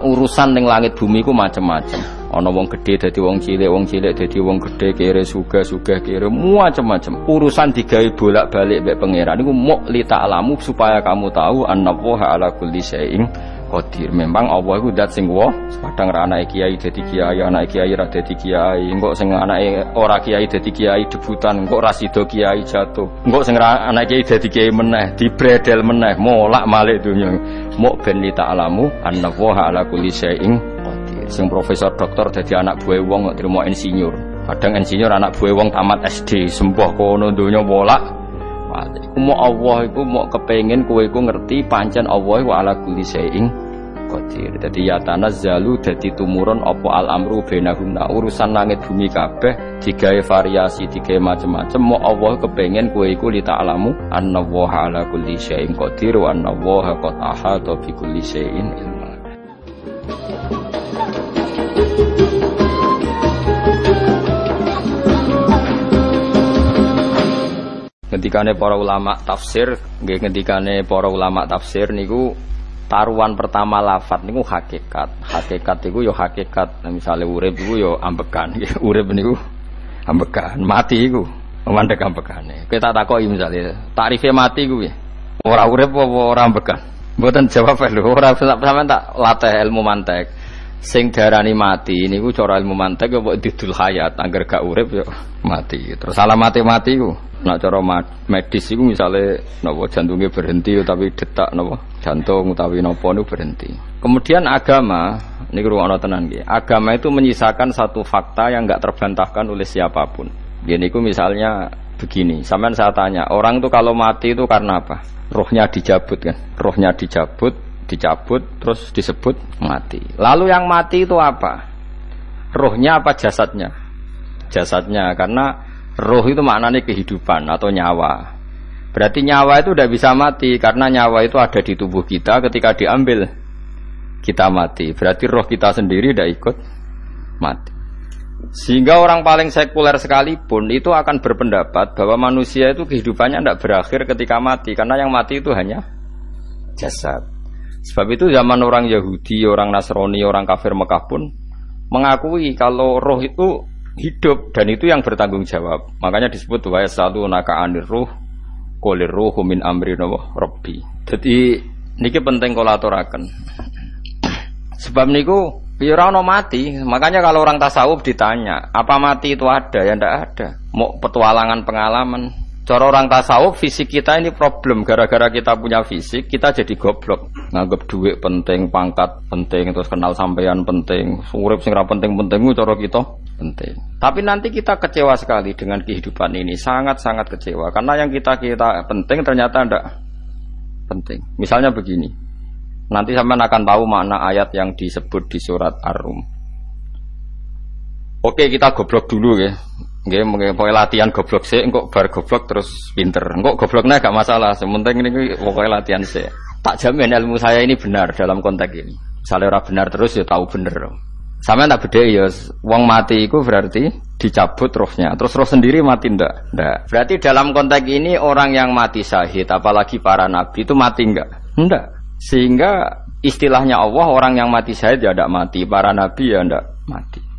Urusan ning langit bumi ku macam-macam. Ana wong gede dadi wong cilik, wong cilik dadi wong gede, kere suga suga kere macam-macam. Urusan digawe bolak-balik mbek pangeran niku muk li ta'lamu supaya kamu tahu annallaha ala kulli syai'in qadir. Memang Allah iku zat sing wa, kadang ra anake kiai dadi kiai, anake kiai ra dadi kiai, engko sing anake ora kiai dadi kiai debutan, engko ra sida kiai jatuh. Engko sing ra anake kiai dadi kiai meneh, dibredel meneh, molak malik dunya. Muk ben li ta'lamu annallaha ala kulli syai'in qadir. Sing profesor doktor dadi anak buah wong kok insinyur. Kadang insinyur anak buah wong tamat SD, sembuh kono donya bolak Iku mau Allah iku mau kepengen kowe iku ngerti pancen Allah iku ala kulli syai'in qadir. Dadi ya tanazzalu dadi tumurun apa al amru bainahunna urusan langit bumi kabeh digawe variasi digawe macam-macam mau Allah kepengen kowe iku li ta'lamu annallaha ala kulli syai'in qadir wa annallaha qad ahata bi kulli syai'in ilma. Ngendikane para ulama tafsir, nggih ngendikane para ulama tafsir niku taruhan pertama lafat niku hakikat. Hakikat niku yo hakikat. Nah, misalnya urip niku yo ambekan. urip niku ambekan. Mati niku mandek ambekane. Kita takoki misalnya tarifnya mati ya. Ora urip apa ora ambekan? Mboten jawab lho. Ora sampean tak latih ilmu mantek. Sing darani mati niku cara ilmu mantek yo didul hayat, angger gak urip yo mati. Terus salah mati-mati ku Nak cara medis itu misalnya nopo jantungnya berhenti tapi detak nopo jantung utawi nopo itu berhenti. Kemudian agama, ini ruang tenan gitu. Agama itu menyisakan satu fakta yang nggak terbantahkan oleh siapa pun. Gini ku misalnya begini, sampean saya tanya, orang itu kalau mati itu karena apa? Rohnya dicabut kan? Rohnya dicabut, dicabut, terus disebut mati. Lalu yang mati itu apa? Rohnya apa jasadnya? Jasadnya karena Roh itu maknanya kehidupan atau nyawa. Berarti nyawa itu tidak bisa mati karena nyawa itu ada di tubuh kita ketika diambil kita mati. Berarti roh kita sendiri tidak ikut mati. Sehingga orang paling sekuler sekalipun itu akan berpendapat bahwa manusia itu kehidupannya tidak berakhir ketika mati karena yang mati itu hanya jasad. Sebab itu zaman orang Yahudi, orang Nasrani, orang kafir Mekah pun mengakui kalau roh itu hidup dan itu yang bertanggung jawab. Makanya disebut wa satu naka anir ruh kolir ruh min amri robbi. Jadi niki penting kolaturakan. Sebab niku ya mati. Makanya kalau orang tasawuf ditanya, apa mati itu ada? Ya ndak ada. Mau petualangan pengalaman, Cara orang tasawuf fisik kita ini problem. Gara-gara kita punya fisik kita jadi goblok. Nganggap duit penting pangkat penting terus kenal sampean penting. Urip sing ra penting-penting cara kita penting. Tapi nanti kita kecewa sekali dengan kehidupan ini. Sangat-sangat kecewa. Karena yang kita kita penting ternyata ndak penting. Misalnya begini. Nanti sampean akan tahu makna ayat yang disebut di surat Ar-Rum. Oke kita goblok dulu ya Nggih, pokoknya latihan goblok sih, engkau bar goblok terus pinter. Engkau gobloknya gak masalah, sementing ini pokoknya latihan sih. Tak jamin ilmu saya ini benar dalam konteks ini. Misalnya orang benar terus ya tahu bener. Sama tak beda ya, wong mati itu berarti dicabut rohnya. Terus roh sendiri mati ndak? Ndak. Berarti dalam konteks ini orang yang mati syahid, apalagi para nabi itu mati nggak? Ndak. Sehingga istilahnya Allah orang yang mati syahid ya ndak mati, para nabi ya ndak mati.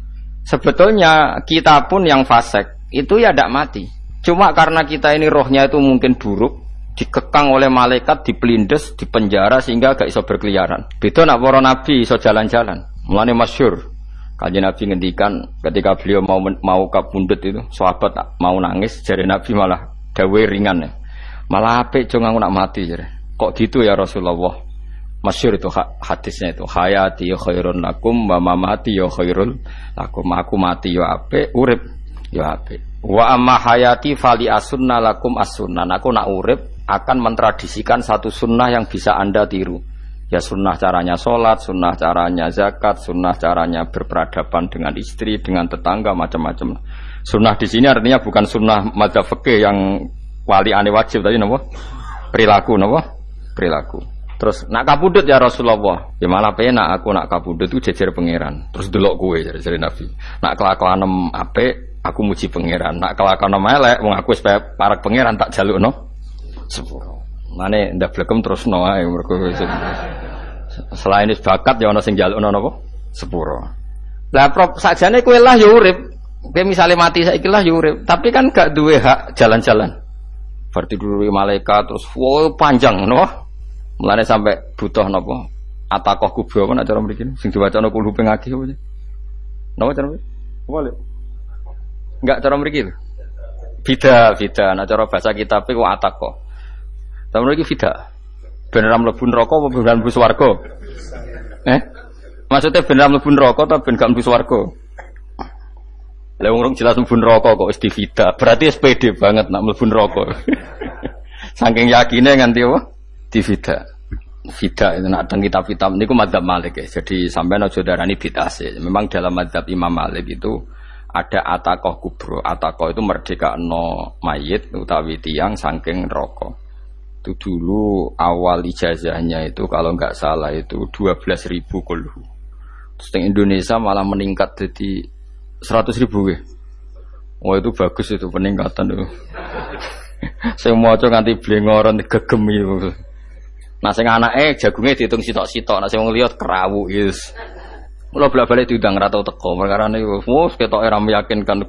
Sebetulnya kita pun yang fasek itu ya tidak mati. Cuma karena kita ini rohnya itu mungkin buruk, dikekang oleh malaikat, dipelindes, dipenjara sehingga gak iso berkeliaran. Beda nak para nabi iso jalan-jalan. Mulane masyur. Kaji Nabi ngendikan ketika beliau mau mau kabundut itu, sahabat mau nangis, jadi Nabi malah dawe ringan ya. Malah apik jangan nak mati jadi. Kok gitu ya Rasulullah? Masyur itu hadisnya itu hayati ya khairun lakum wa mamati ya khairul lakum. Aku mati ya ape urip ya ape wa amma hayati fali asunna lakum asunna aku nak urip akan mentradisikan satu sunnah yang bisa anda tiru. Ya sunnah caranya sholat sunnah caranya zakat sunnah caranya berperadaban dengan istri dengan tetangga macam-macam. Sunnah di sini artinya bukan sunnah madzhab yang wali ane wajib tadi nopo perilaku nopo perilaku Terus nak kabudut ya Rasulullah. Ya malah penak aku nak kabudut itu jejer pangeran. Terus delok kue jadi jadi Nabi. Nak kelakuan ape aku muji pangeran. Nak kelakuan elek wong aku supaya parak pangeran tak jaluk no. Sepuro. Mane ndak blekem terus no ae mergo Selain is bakat ya ana sing jalukno napa? Sepuro. Lah prop sakjane kowe lah ya urip. Kowe misale mati saiki lah ya urip, tapi kan gak duwe hak jalan-jalan. Berarti dulu malaikat terus wow panjang no. Mulane sampai butuh napa? Atakoh kubro apa nak cara mriki sing diwacana kulhu ping akeh apa? Napa cara mriki? Boleh. Enggak cara mriki Bida, bida. Nah cara bahasa kitab iku atakoh. Tapi mriki bida. Beneran mlebu neraka apa beneran mlebu swarga? Eh? Maksudnya beneran mlebu neraka atau ben gak mlebu swarga? Lah wong jelas mlebu neraka kok wis divida. Berarti SPD banget nak mlebu neraka. Saking yakine nganti apa? Divida. Vida itu nak teng kitab-kitab niku madzhab Malik ya. Jadi sampai aja darani bid'ah. Memang dalam madzhab Imam Malik itu ada atakoh kubro. Atakoh itu merdeka no mayit utawi tiang saking rokok itu dulu awal ijazahnya itu kalau nggak salah itu 12 ribu kulhu terus di Indonesia malah meningkat jadi 100 ribu ya Wah itu bagus itu peningkatan itu. saya mau nganti blengoran gegem itu. Nah sing eh jagungnya dihitung sitok-sitok, nah sing ngeliat kerawu yes. Mula bolak balik diundang rata teko, perkara ini, wow, kita era meyakinkan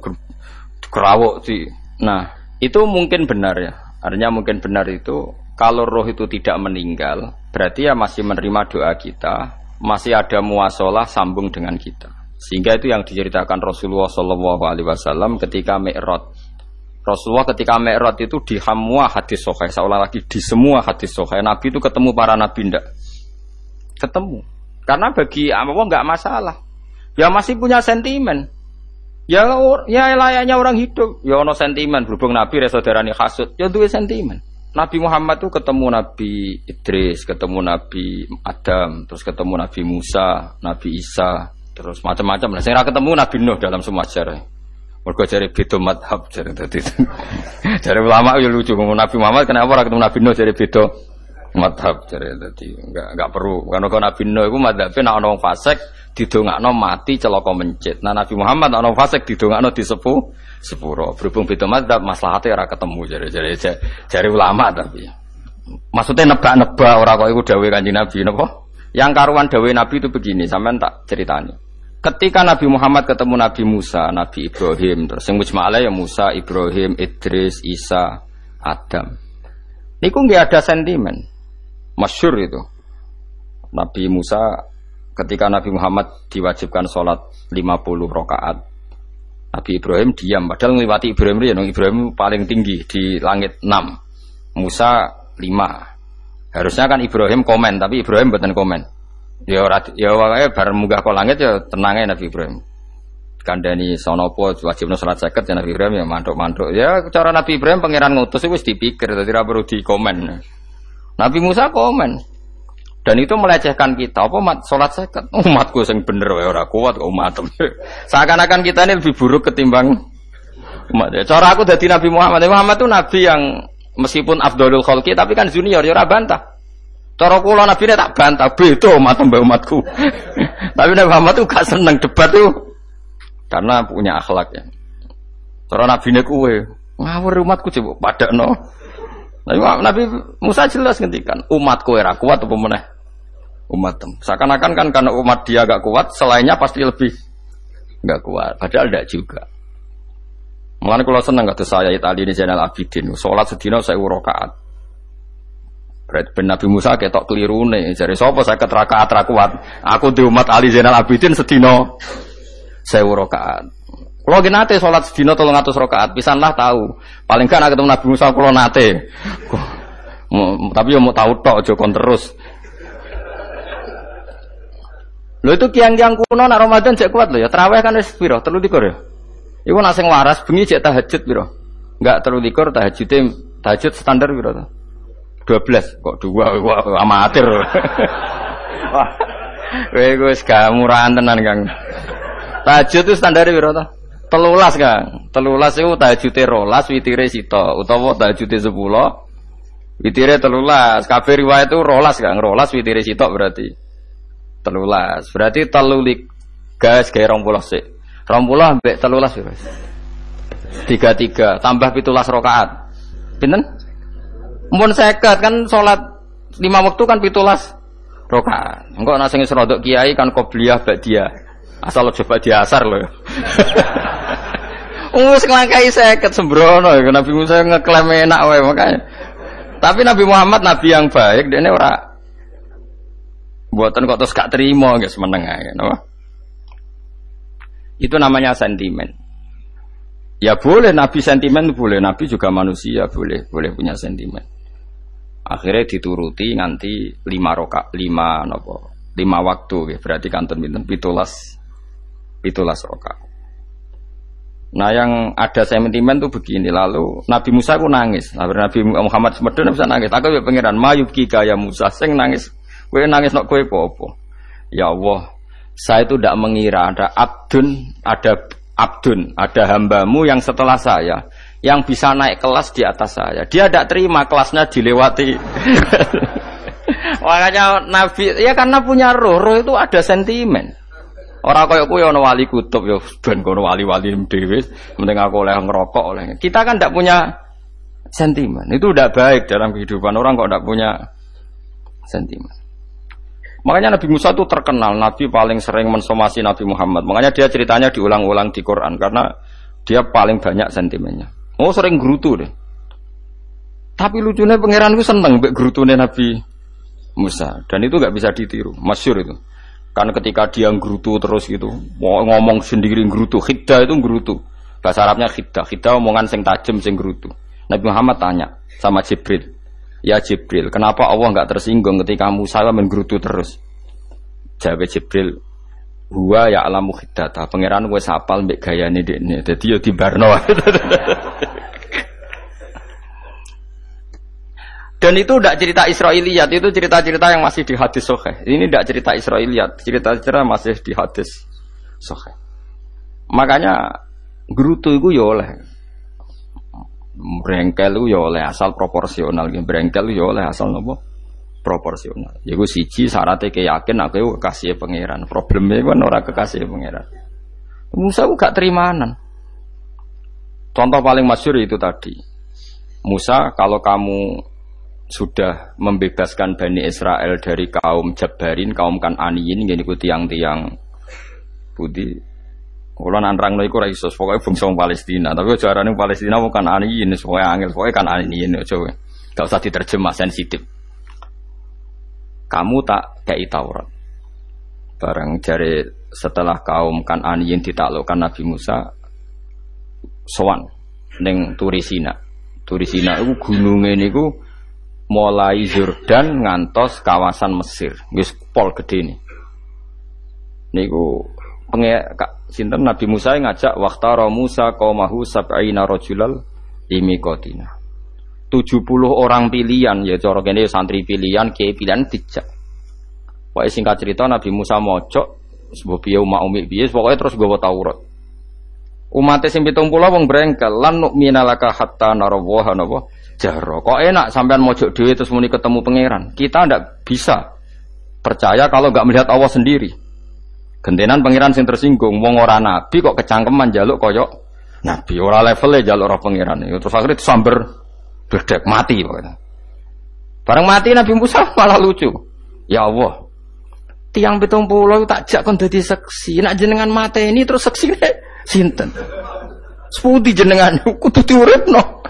kerawuk sih. Nah itu mungkin benar ya, artinya mungkin benar itu kalau roh itu tidak meninggal, berarti ya masih menerima doa kita, masih ada muasalah sambung dengan kita. Sehingga itu yang diceritakan Rasulullah Shallallahu Alaihi Wasallam ketika Mi'raj. Rasulullah ketika Mi'raj itu di semua hadis sokai, seolah lagi di semua hadis sokai. Nabi itu ketemu para nabi ndak? Ketemu. Karena bagi Allah nggak masalah. Ya masih punya sentimen. Ya ya layaknya orang hidup. Ya ono sentimen berhubung Nabi resodarani hasud. Ya dua sentimen. Nabi Muhammad tuh ketemu Nabi Idris, ketemu Nabi Adam, terus ketemu Nabi Musa, Nabi Isa, terus macam-macam. Nah, saya ketemu Nabi Nuh dalam semua sejarah. Mereka cari beda madhab cari tadi. cari ulama ya lucu. Ngomong Nabi Muhammad kenapa orang ketemu Nabi Nuh cari beda madhab cari tadi. Enggak enggak perlu. Karena kalau Nabi Nuh itu madhabnya nak orang fasik didongakno mati celaka mencit. Nah Nabi Muhammad nak orang fasik didongakno disepuh sepuro. Berhubung beda mazhab maslahatnya ora ketemu jadi jadi jadi ulama tapi. Maksudnya nebak-nebak orang kok itu dawai kanji Nabi napa? Yang karuan dawai Nabi itu begini, sampean tak ceritanya. Ketika Nabi Muhammad ketemu Nabi Musa, Nabi Ibrahim, terus yang mujma'ala ya Musa, Ibrahim, Idris, Isa, Adam. Niku nggak ada sentimen. Masyur itu. Nabi Musa ketika Nabi Muhammad diwajibkan sholat 50 rakaat Nabi Ibrahim diam padahal melewati Ibrahim ya Ibrahim paling tinggi di langit 6 Musa 5 harusnya kan Ibrahim komen tapi Ibrahim bukan komen ya ya wae bar munggah ke langit ya tenangnya Nabi Ibrahim kandani sonopo wajib salat seket ya Nabi Ibrahim ya mantuk-mantuk ya cara Nabi Ibrahim pangeran ngutus itu dipikir jadi perlu di komen Nabi Musa komen dan itu melecehkan kita. Apa mat sholat seket? Umatku yang bener ya ora kuat umat. Seakan-akan kita ini lebih buruk ketimbang umat. Ya, cara aku dari Nabi Muhammad. Muhammad itu nabi yang meskipun Abdul Khalqi tapi kan junior ya ora bantah. Cara kula nabi ini tak bantah, beda umat mbak umatku. tapi Nabi Muhammad itu gak seneng debat tuh karena punya akhlak ya. Cara nabi ini kue ngawur umatku coba pada no. Nabi Musa jelas ngendikan umatku era kuat apa meneh umat seakan-akan kan karena umat dia agak kuat selainnya pasti lebih nggak kuat padahal tidak juga Mulane kalau seneng kata saya Itali ini Zainal Abidin sholat sedina saya urokaat Berarti ben Nabi Musa ketok nih jadi sopo saya keterakaat kuat aku di umat Ali Zainal Abidin sedino saya urokaat kalau gini nate sholat sedino tolong atas rokaat lah tahu paling kan ketemu Nabi Musa kalau nate tapi ya mau tahu tok jokon terus Lho itu kiang-kiang kuno nak Ramadan cek kuat lho ya. Terawih kan wis piro? 13 ya. Iku nak sing waras bengi cek tahajud piro? Enggak 13 tahajud tahajud standar piro? 12 kok dua wah amatir. Wah. Kowe wis gak murahan tenan Kang. Tahajud itu standar piro to? Telulas Kang. Telulas iku tahajude rolas witire sito utawa tahajude 10 Witire telulas, kabeh riwayat itu rolas Kang, rolas witire sitok berarti telulas berarti telulik gas rong puluh sih rong puluh ambek telulas tiga tiga tambah pitulas rokaat pinten mun seket kan sholat lima waktu kan pitulas rokaat. Engko ana sing serodok kiai kan qobliyah dia Asal coba diasar loh. Wis nglangkai seket sembrono ya Nabi Musa ngeklaim enak wae makanya. Tapi Nabi Muhammad nabi yang baik dene ora buatan kok terus gak terima guys meneng ae no? Itu namanya sentimen. Ya boleh Nabi sentimen boleh, Nabi juga manusia boleh, boleh punya sentimen. Akhirnya dituruti nganti lima roka, lima nopo, lima waktu, ya. berarti kantor binten pitulas, pitulas roka. Nah yang ada sentimen tuh begini lalu Nabi Musa aku nangis, Nabi Muhammad Semedon bisa nangis. Aku ya pangeran Mayub kaya Musa, sing nangis, kue nangis nak kue popo. Ya Allah, saya itu tidak mengira ada abdun, ada abdun, ada hambamu yang setelah saya yang bisa naik kelas di atas saya. Dia tidak terima kelasnya dilewati. Makanya Nabi ya karena punya roh, roh itu ada sentimen. Orang kaya kuwi ana wali kutub ya ben kono wali-wali dhewe, penting aku oleh ngerokok oleh. Kita kan tidak punya sentimen. Itu udah baik dalam kehidupan orang kok tidak punya sentimen. Makanya Nabi Musa itu terkenal, Nabi paling sering mensomasi Nabi Muhammad. Makanya dia ceritanya diulang-ulang di Quran karena dia paling banyak sentimennya. Oh sering gerutu deh. Tapi lucunya pangeran itu seneng mbek gerutune Nabi Musa dan itu nggak bisa ditiru, masyur itu. Kan ketika dia ngrutu terus gitu, ngomong sendiri ngrutu, khiddah itu ngrutu. Bahasa Arabnya khiddah, khiddah omongan sing tajam sing ngrutu. Nabi Muhammad tanya sama Jibril, Ya Jibril, kenapa Allah nggak tersinggung ketika Musa menggerutu terus? Jawab Jibril, Huwa ya alamu khidata, pangeran gue sapal mbek gayane dekne. Dadi yo dibarno. Dan itu tidak cerita Israiliyat, itu cerita-cerita yang masih di hadis sohe. Ini tidak cerita Israiliyat, cerita-cerita masih di hadis sohe. Makanya gerutu itu ya oleh brengkel itu ya oleh asal proporsional, brengkel ya oleh asal nopo proporsional. Jadi siji syaratnya keyakin aku kekasih pangeran. Problemnya kan orang kekasih pangeran. Musa itu gak terimanan. Contoh paling masyur itu tadi. Musa kalau kamu sudah membebaskan Bani Israel dari kaum Jabarin, kaum Kananiin, gini ku tiang-tiang budi. Kalau nanrang iku ra iso, pokoknya bangsa Palestina. Tapi carane Palestina bukan Aniin, pokoknya angel, pokoknya kan Aniin, coba. Gak usah diterjemah sensitif. Kamu tak kayak Taurat. Barang jari setelah kaum kan Aniin ditaklukkan Nabi Musa, sowan neng Turisina. Turisina itu gunungnya niku mulai Jordan ngantos kawasan Mesir. Wis pol gede ini. Niku penge sinten Nabi Musa ngajak waktara Musa qaumahu sab'ina rajulal imikotina. 70 orang pilihan ya cara kene santri pilihan kiai pilihan dijak. Pokoke singkat cerita Nabi Musa mojok sebab piye umat umi piye pokoknya terus gue Taurat. Umat sing 70 wong brengkel lan nu'mina laka hatta narawaha napa jaro. Kok enak sampean mojok dhewe terus muni ketemu pangeran. Kita ndak bisa percaya kalau nggak melihat Allah sendiri. Gentenan pangeran sing tersinggung, wong ora nabi kok kecangkeman jaluk koyok nabi ora levelnya jaluk roh pangeran. Terus akhirnya disamber berdek mati pokoknya. Bareng mati Nabi Musa malah lucu. Ya Allah, tiang pitung pulau tak jak kon dadi seksi. Nak jenengan mati ini terus seksi sinten. Sepudi jenengan kudu diuripno.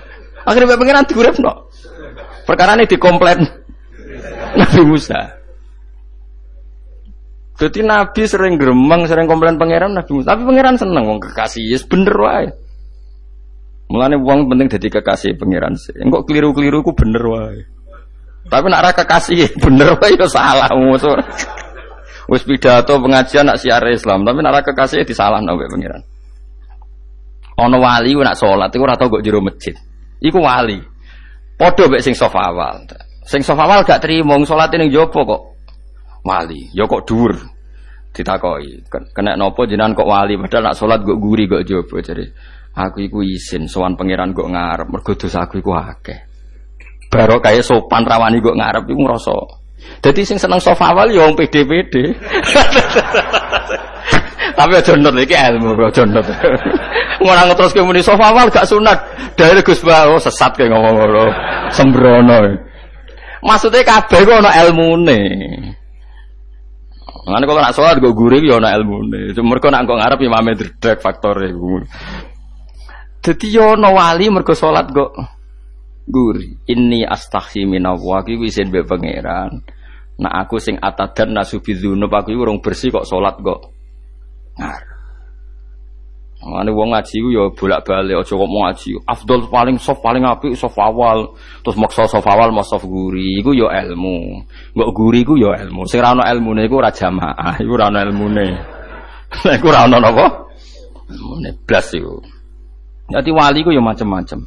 Akhirnya pengen nanti urip no. Perkara ini dikomplain Nabi Musa. Jadi Nabi sering gremeng, sering komplain pangeran Nabi Musa. Tapi pangeran seneng wong kekasih, yes bener wae. Mulane wong penting jadi kekasih pangeran sih. Engkok keliru-keliru ku bener wae. Tapi nak kekasih bener wae ya salah musuh. Wis pidato pengajian nak siar Islam, tapi nak kekasih disalah nabi pangeran. Ono wali nak sholat itu ora tau kok jero masjid. Iku wali. Podo mek sing sofa awal. Sing sofa awal gak terima salat ning jopo kok. Wali. Ya kok dhuwur. Ditakoki. Kena nopo jenengan kok wali padahal nak salat kok guri kok jopo jadi. Aku iku isin sowan pangeran kok ngarep mergo dosa aku iku akeh. Baro kaya sopan rawani kok ngarep iku ngrasa. Dadi sing seneng sofa awal ya wong pede-pede. Tapi aja nut iki ilmu aja nut. Ngono terus ke muni sofa wal gak sunat. Dari Gus Bawo oh, sesat kayak ngomong ngono. Sembrono. Maksudnya kabeh ku ana ilmune. Mana kalau nak sholat gue gurih ya nak ilmu nih. Cuma mereka nak gue ngarep imamnya dredek faktor yo no wali mereka sholat gue gurih. Ini astaghfi minallah. Aku izin be pangeran. Nah aku sing atadan nasubi dzunub aku urung bersih kok sholat kok ngarep. Mane wong ngaji ku ya bolak-balik aja kok mau ngaji. Afdol paling soft paling apik soft awal. Terus maksa soft awal mau soft guri iku ya ilmu. Mbok guri iku ya ilmu. Sing ora ana ilmune iku ora jamaah, iku ora ana ilmune. Nek ora ana napa? Ilmune blas iku. Dadi wali ku ya macam-macam.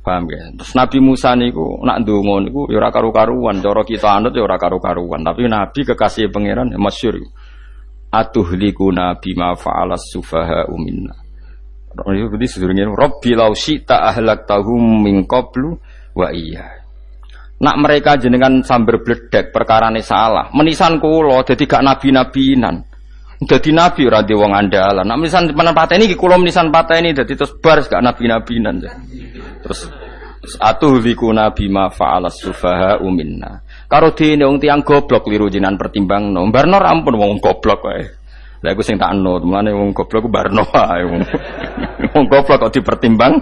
Paham ya? Terus Nabi Musa niku nak ndonga niku ya ora karu-karuan, cara kita anut ya ora karu-karuan, tapi Nabi kekasih pangeran ya masyhur atuhlikuna bima fa'alas sufaha minna. Berarti sedurungnya Rabbi lau syi'ta ahlaktahum min qablu wa iya. Nak mereka jenengan sambar bledek perkara ini salah. Menisan kulo jadi gak nabi-nabinan. Jadi nabi ora di wong andalan. Nak menisan patah ini kulo menisan patah ini jadi terus baris gak nabi-nabinan. Terus terus atuhlikuna bima fa'alas sufaha minna. Karo dene wong tiang goblok liru jinan pertimbang no. Barno ampun wong goblok wae. Lah iku sing tak anut, mulane wong goblok ku barno wae wong. wong goblok kok dipertimbang.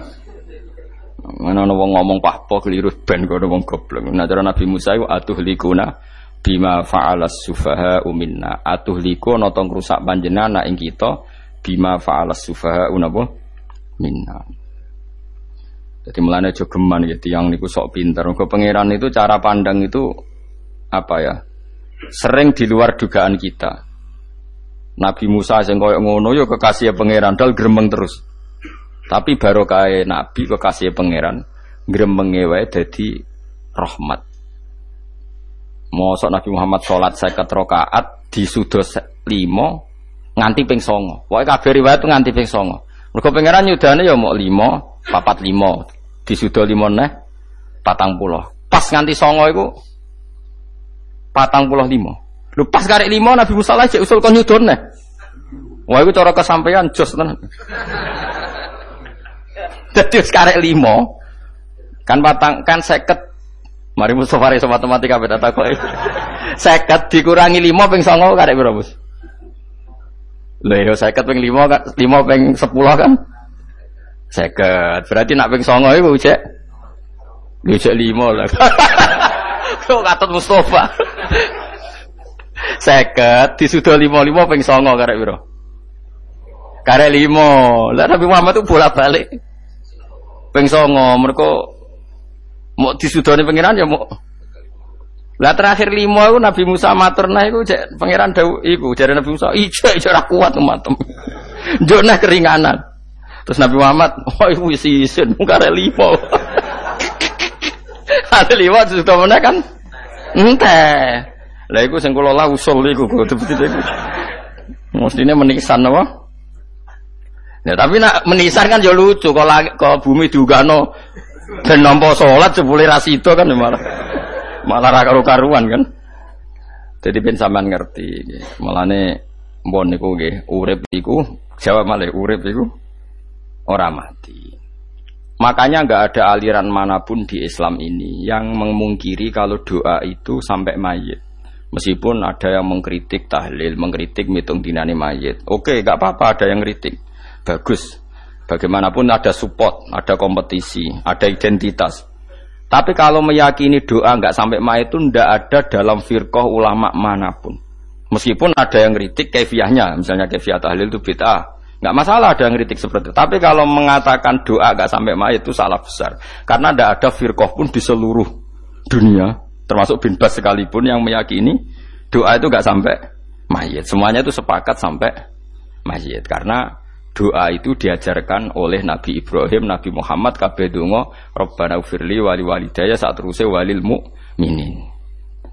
Mana ana wong ngomong pahpo keliru ben kok wong goblok. Nah cara Nabi Musa iku atuh likuna bima fa'alas sufaha uminna. Atuh liku nata ngrusak panjenengan ing kita bima fa'alas sufaha unapa minna. Jadi mulane aja geman ya tiang niku sok pinter. Kok pangeran itu cara pandang itu apa ya sering di luar dugaan kita. Nabi Musa sing koyo ngono yo kekasih pangeran dal gremeng terus. Tapi baru kaya Nabi kekasih pangeran gremenge wae dadi rahmat. Mosok Nabi Muhammad sholat saya rakaat di sudos limo nganti ping songo. Wae kabeh riwayat nganti ping songo. Mergo pangeran yudane ya mau limo, papat limo, di sudo limo neh patang pulau. Pas nganti songo iku patang puluh lima. Lu pas karek lima Nabi Musa cek usul kon nyudon nih. Wah itu cara kesampaian jos tenan. Jadi sekarang lima kan patang kan seket. Mari Mustafa iso matematika beda kok. Seket dikurangi lima ping songo karek berapa bos? Yo seket ping lima kan lima ping sepuluh kan? Seket. Berarti nak ping songo iku cek. Cek lima lah. Kok katut Mustafa. Seket disudah lima lima peng songo karek biro. Karek lima. Lah Nabi Muhammad itu bolak balik. Peng songo mereka mau disudoni pengiran ya mau. Lah terakhir lima itu Nabi Musa maturna itu cek pangeran dau iku jadi Nabi Musa ijo ijo ora kuat matem. Jona keringanan. Terus Nabi Muhammad, oh iku wis isin karek lima. Ada lima sudah mana kan? Entah. Lah iku sing kula lah usul betul iku. Mestine menisan apa? Ya tapi nak menisan kan ya lucu kalau ke bumi diugano ben nampa salat jebule ra sida kan malah malah ra karu-karuan kan. Jadi ben sampean ngerti. Mulane mbon niku nggih urip iku jawab malih urip iku ora mati. Makanya nggak ada aliran mana pun di Islam ini yang memungkiri kalau doa itu sampai mayit. Meskipun ada yang mengkritik tahlil, mengkritik mitung dinani mayit. Oke, nggak apa-apa ada yang kritik. Bagus. Bagaimanapun ada support, ada kompetisi, ada identitas. Tapi kalau meyakini doa nggak sampai mayit itu ndak ada dalam firqah ulama mana pun. Meskipun ada yang kritik kefiahnya, misalnya kefiah tahlil itu bid'ah. Nggak masalah ada yang kritik seperti itu. Tapi kalau mengatakan doa nggak sampai mayat itu salah besar. Karena tidak ada firqah pun di seluruh dunia, termasuk bin Bas sekalipun yang meyakini doa itu nggak sampai mayat. Semuanya itu sepakat sampai mayat. Karena doa itu diajarkan oleh Nabi Ibrahim, Nabi Muhammad, kabeh donga, Rabbana ufirli wali walidaya saat terusnya walil mu'minin.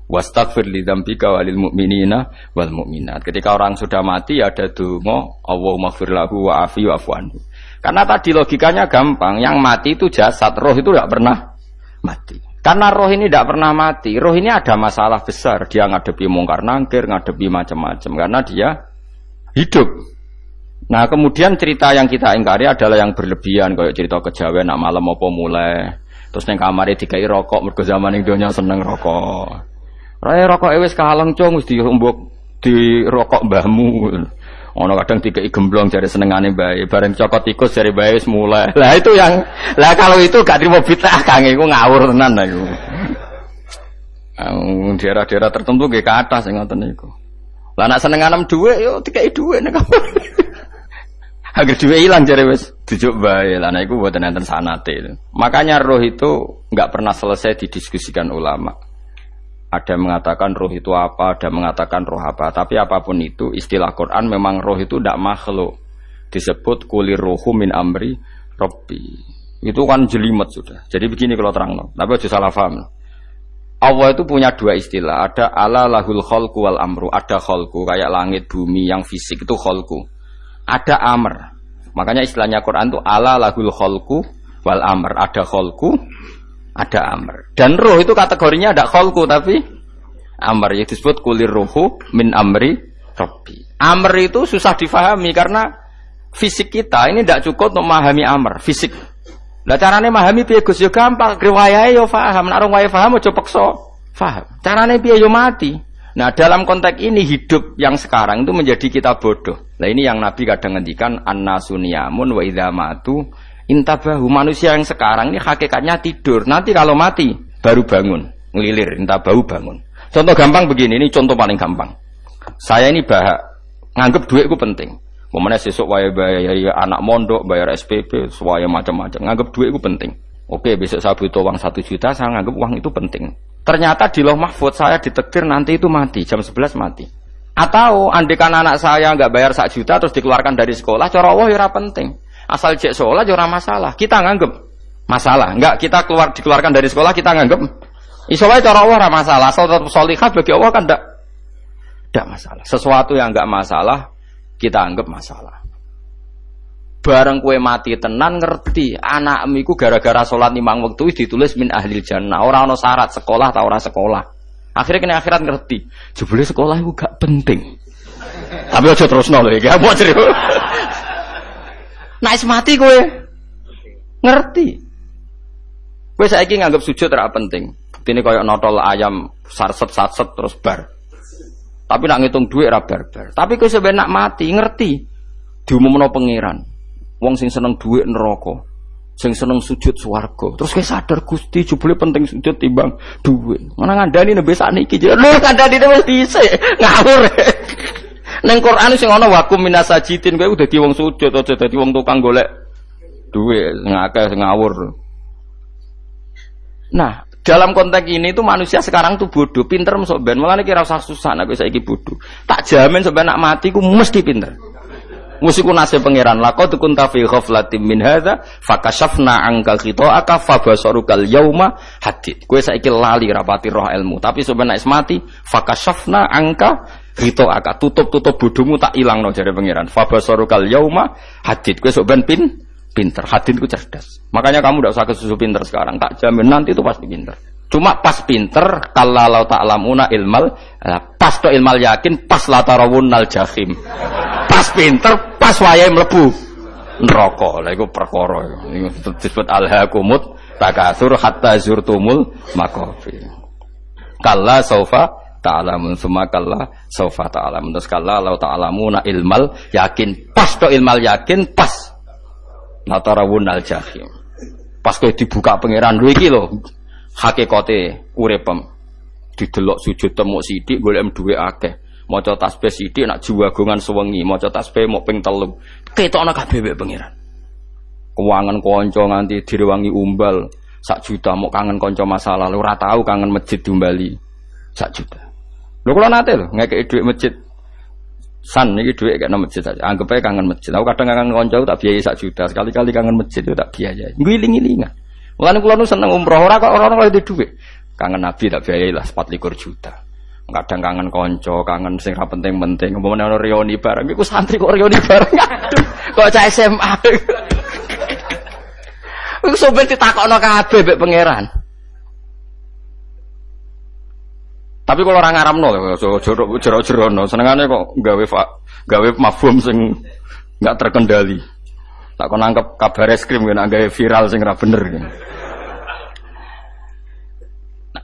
Wastaghfir li dzambika walil mu'minina wal mu'minat. Ketika orang sudah mati ada donga, Allahumma ighfir lahu wa afi wa. Karena tadi logikanya gampang, yang mati itu jasad, roh itu tidak pernah mati. Karena roh ini tidak pernah mati, roh ini ada masalah besar. Dia ngadepi mungkar nangkir, ngadepi macam-macam karena dia hidup. Nah kemudian cerita yang kita ingkari adalah yang berlebihan, kayak cerita kejawen, nak malam apa mulai, terus neng kamar dikai rokok, mergo zaman yang seneng rokok. Raya rokok ewes kalang cung mesti mbok di rokok mbahmu. Ono kadang dikei gemblong dari senengane bae, bareng cokot tikus dari bae wis mulai. Lah itu yang lah kalau itu gak terima bid'ah Kang iku ngawur tenan lah iku. daerah-daerah tertentu nggih ke atas sing ngoten niku. Lah nak seneng anem dhuwit yo dikei dhuwit nek Agar dhuwit ilang jare wis dijuk bae. Lah iku mboten enten sanate. Makanya roh itu nggak pernah selesai didiskusikan ulama. Ada mengatakan roh itu apa, ada mengatakan roh apa. Tapi apa pun itu, istilah Quran memang roh itu tidak makhluk. Disebut kulir rohu min amri robbi. Itu kan jelimet sudah. Jadi begini kalau terang. Tapi aja salah paham. Allah itu punya dua istilah. Ada ala lahul kholku wal amru. Ada kholku kayak langit, bumi yang fisik itu kholku ada amr. Makanya istilahnya Quran itu ala lahul kholku wal amr. Ada kholku, ada amr. Dan roh itu kategorinya ada kholku tapi amr. Yang disebut kulir rohu min amri robbi. Amr itu susah difahami karena fisik kita ini tidak cukup untuk memahami amr. Fisik. Lah carane memahami piye Gus yo gampang, riwayahe yo paham, nek orang wae paham aja peksa. Paham. Carane yo mati. Nah dalam konteks ini hidup yang sekarang itu menjadi kita bodoh. Nah ini yang Nabi kadang ngendikan anna suniyamun wa idza matu intabahu manusia yang sekarang ini hakikatnya tidur. Nanti kalau mati baru bangun, ngelilir intabahu bangun. Contoh gampang begini, ini contoh paling gampang. Saya ini bahak nganggep duit itu penting. Momennya sesuk wae bayar anak mondok, bayar SPP, semuanya macam-macam. Nganggep duit itu penting. Oke, besok saya butuh uang satu juta, saya nganggep uang itu penting. Ternyata di loh mahfud saya ditektir nanti itu mati, jam 11 mati. Atau andikan anak saya nggak bayar sak juta terus dikeluarkan dari sekolah, cara Allah ya penting. Asal cek sekolah ya masalah. Kita nganggep masalah. Enggak kita keluar dikeluarkan dari sekolah kita nganggep iso wae cara Allah masalah. Asal tetap solihah bagi Allah kan enggak enggak masalah. Sesuatu yang enggak masalah kita anggap masalah. Bareng kue mati tenan ngerti anakmu iku gara-gara sholat limang waktu ditulis min ahli jannah. Orang no syarat sekolah atau orang sekolah. Akhirnya kena akhirat ngerti. Jebule sekolah itu gak penting. Tapi aja terus nol ya, mau cerita. Nah, mati kue ngerti. Kue saya nganggap sujud tidak penting. Ini kayak notol ayam sarset sarset terus bar. Tapi nak ngitung duit rabar bar. Tapi kue sebenarnya mati ngerti. Diumumno pangeran. Wong sing seneng dhuwit neraka. Sing seneng sujud swarga. Terus kowe sadar Gusti jebule penting sujud timbang dhuwit. Mana ngandani nembe sakniki. Lho kandhani wis dhisik. Ngawur. Neng Quran sing ana wakum minasajidin kowe udah di wong sujud aja dadi wong tukang golek dhuwit ngakeh ngawur. Nah, dalam konteks ini tuh manusia sekarang tuh bodoh, pinter masuk ben. Malah kira usah susah nek saiki bodoh. Tak jamin sampai nak mati ku mesti pinter. Musiku nasib pangeran laqad kunta fi ghaflatin min hadza fakashafna angka khita'aka fabasarukal yauma hadid. Kowe saiki lali rapati roh ilmu, tapi sebenarnya mati fakashafna angka khita'aka tutup-tutup bodohmu tak ilangno jare pangeran. Fabasarukal yauma hadid. Kowe sok pin pinter, hadid ku cerdas. Makanya kamu tidak usah kesusu pinter sekarang, tak jamin nanti itu pasti pinter. Cuma pas pinter, kalau tak lamuna ilmal, pas to ilmal yakin, pas latarawun al jahim pas pinter, pas wayai mlebu neraka. Lah iku perkara iku disebut alhaqumut takasur hatta zurtumul maqabir. Kalla saufa ta'lamun summa kalla saufa ta'lamun. Terus kalla law ta'lamuna ilmal yakin pas to ilmal yakin pas natarawun al jahim. Pas kowe dibuka pangeran lho iki hakikate uripem. Didelok sujud temuk sithik golek duwe akeh. Maca tasbih sithik nak jiwagongan sewengi. Maca tasbih mau ping telu. Ketokno kabeh mek pangeran. Keuangan kanca nganti direwangi umbal. Sak juta mau kangen kanca masalah. Lu ora tahu kangen masjid diumbali. Sak juta. Lho kula nate lho ngekeki dhuwit masjid. San iki dhuwit kayak masjid saja. Anggap aja kangen masjid. Aku kadang kangen kanca tak biayai sak juta. Sekali-kali kangen masjid itu tak biayai. Ngiling-ngilingan Mulane kula nu seneng umroh ora kok ora ora duit. Kangen Nabi tak biayai lah 24 juta kadang kangen konco, kangen sing ra penting-penting. Umpamane ana reuni bareng iku santri kok reuni bareng. Aduh, kok cah SMA. Iku sampe ditakokno kabeh mbek pangeran. Tapi kalau orang ngaramno jero-jero senengane kok gawe gawe mafhum sing nggak terkendali. Tak kon nangkep kabar es krim kan viral sing bener. Gitu.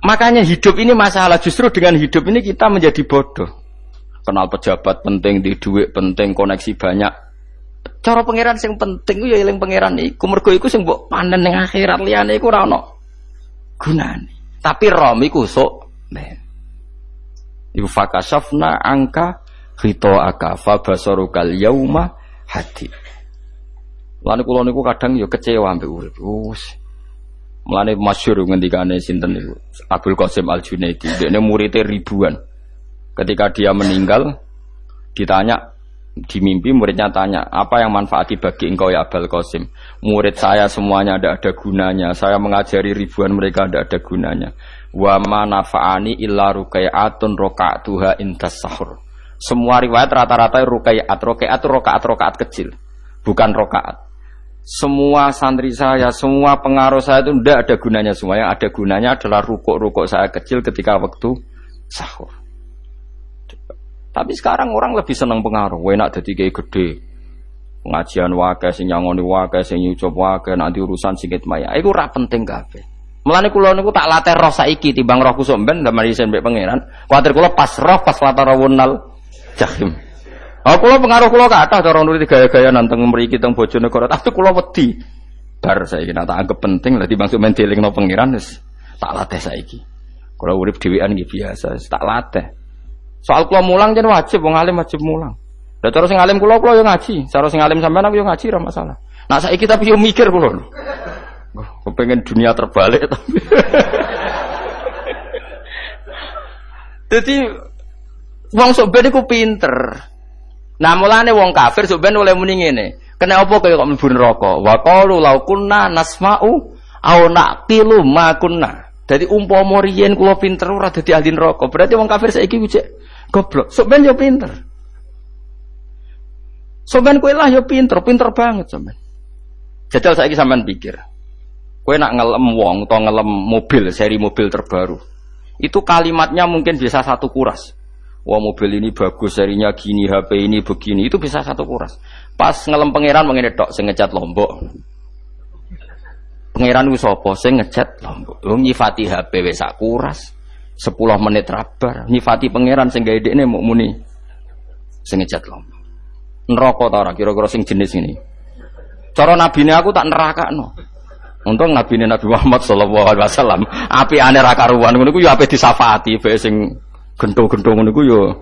Makanya hidup ini masalah. Justru dengan hidup ini kita menjadi bodoh. kenal pejabat penting, di duit penting, koneksi banyak. Cara pangeran sing penting ya eling pangeran iku mergo iku sing mbok panen ning akhirat liyane iku ora gunane. Tapi rom iku sok ben. Iku fakasafna angka aka fa basarukal yauma hati. Lan kula niku kadang ya kecewa ambek urip. Wus. Mulane masyhur ngendikane sinten niku Abdul Qasim Al Junaidi. Dia muridnya ribuan. Ketika dia meninggal ditanya di mimpi muridnya tanya apa yang manfaati bagi engkau ya Abdul Qasim murid saya semuanya ada ada gunanya saya mengajari ribuan mereka ada ada gunanya wa ma nafaani illa rukai'atun roka'tuha intas sahur semua riwayat rata-rata rukai'at rukai'at rokaat rokaat kecil bukan rokaat semua santri saya, semua pengaruh saya itu tidak ada gunanya semua. Yang ada gunanya adalah rukuk-rukuk saya kecil ketika waktu sahur. Tapi sekarang orang lebih senang pengaruh. Enak jadi kayak gede. Pengajian wakai, sing nyangoni wakai, sing nyucup nanti urusan singkit maya. Itu rak penting kabeh. Mulane kula niku tak latih roh saiki timbang roh kusuk ben ndamel isen mbek pangeran. Kuwatir kula pas roh pas latar wonal jahim. Oh kula pengaruh kula kathah cara nuruti gaya-gaya nanteng mriki teng Bojonegoro, tapi kula wedi. Bar saiki tak anggap penting lah dimaksud main no pangeran wis tak latih saiki. Kula urip dhewean nggih biasa, tak latih. Soal kula mulang jen wajib wong alim wajib mulang. Lah cara sing alim kula kula yo ngaji, cara sing alim sampean aku yo ngaji ora masalah. Nah saiki tapi yo mikir kula. Kepengen dunia terbalik tapi. Jadi wong sok ben pinter. Nah mulane wong kafir sebenarnya oleh muni ngene. Kena apa kaya kok mlebu neraka? Wa qalu law kunna nasma'u au naqilu ma kunna. Dadi umpama riyen kula pinter ora dadi ahli neraka. Berarti wong kafir saiki cek goblok. Sampeyan yo pinter. Sampeyan kowe lah yo pinter, pinter banget sampeyan. Jajal saiki sampean pikir. Kowe nak ngelem wong atau ngelem mobil, seri mobil terbaru. Itu kalimatnya mungkin bisa satu kuras. Wah mobil ini bagus, serinya gini, HP ini begini, itu bisa satu kuras. Pas ngelem pangeran mengenai dok, saya ngecat lombok. Pangeran itu sopo, saya ngecat lombok. Lu nyifati HP bisa kuras, sepuluh menit rabar. Nyifati pangeran sehingga ide ini mau muni, saya ngecat lombok. Neraka tau kira-kira sing jenis ini. Cara nabi ini aku tak neraka no. Untung nabi ini Nabi Muhammad Sallallahu Alaihi Wasallam. Api aneh raka ruan, ngono ya api disafati, sing Gendong-gendong ngono yo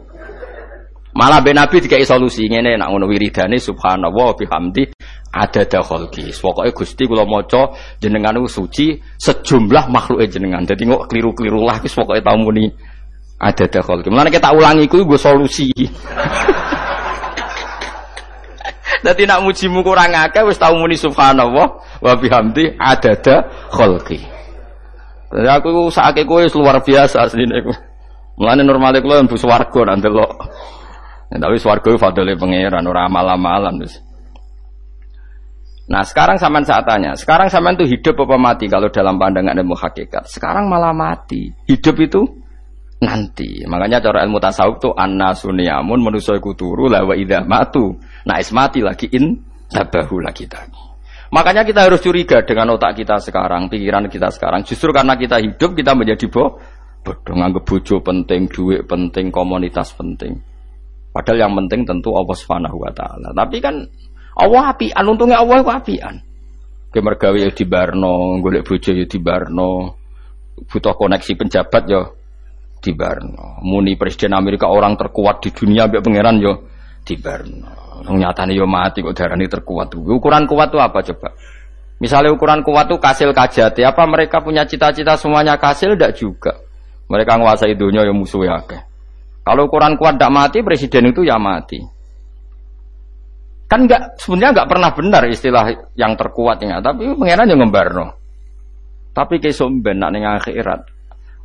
malah ben Nabi dikai solusi ngene nak ngono wiridane subhanallah bihamdi ada khalqi. Pokoke Gusti kula maca jenengan suci sejumlah makhluke jenengan. Dadi kok keliru-keliru lah wis pokoke tau muni ada khalqi. Mulane kita ulangi iku gue solusi. Dadi nak mujimu kurang akeh wis tau muni subhanallah wa bihamdi adada khalqi. Jadi aku sakit kowe luar biasa asline. Mulane normale kula mlebu swarga lo. Ya, tapi swarga fadole pangeran ora amal-amalan wis. Nah sekarang sampean saat tanya, sekarang sampean tuh hidup apa mati kalau dalam pandangan ilmu hakikat? Sekarang malah mati. Hidup itu nanti. Makanya cara ilmu tasawuf tuh anna sunyamun manusia iku turu la wa matu. Nah es mati lagi in tabahu lagi tadi. Makanya kita harus curiga dengan otak kita sekarang, pikiran kita sekarang. Justru karena kita hidup kita menjadi boh bodoh nganggep bojo penting, duit penting, komunitas penting. Padahal yang penting tentu Allah Subhanahu wa taala. Tapi kan Allah apian, untungnya Allah itu apian. Kemergawe ya di Barno, golek bojo ya di Barno. Butuh koneksi penjabat ya di Barno. Muni presiden Amerika orang terkuat di dunia mbek pangeran ya di Barno. Nyatane ya mati kok darani terkuat. Ukuran kuat itu apa coba? Misalnya ukuran kuat itu kasil kajati, apa mereka punya cita-cita semuanya kasil? Tidak juga. Mereka menguasai dunia yang musuh ya Kalau ukuran kuat tidak mati, presiden itu ya mati. Kan nggak sebenarnya nggak pernah benar istilah yang terkuatnya, tapi pengenan yang no. Tapi kesomben nak neng akhirat,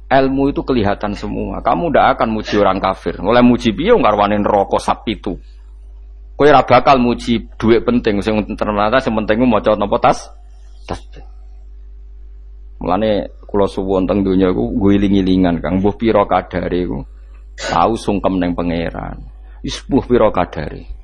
ilmu itu kelihatan semua. Kamu tidak akan muji orang kafir. Mulai muji biyo ngarwanin rokok sapi itu. Ora bakal muji duit penting, sing ternyata penting mau coba nopo tas. Tas. Mulane kula suwun teng donya iku guling-gilingan Kang mbuh pira kadare iku. Tahu sungkem ning pangeran. Wis mbuh pira kadare.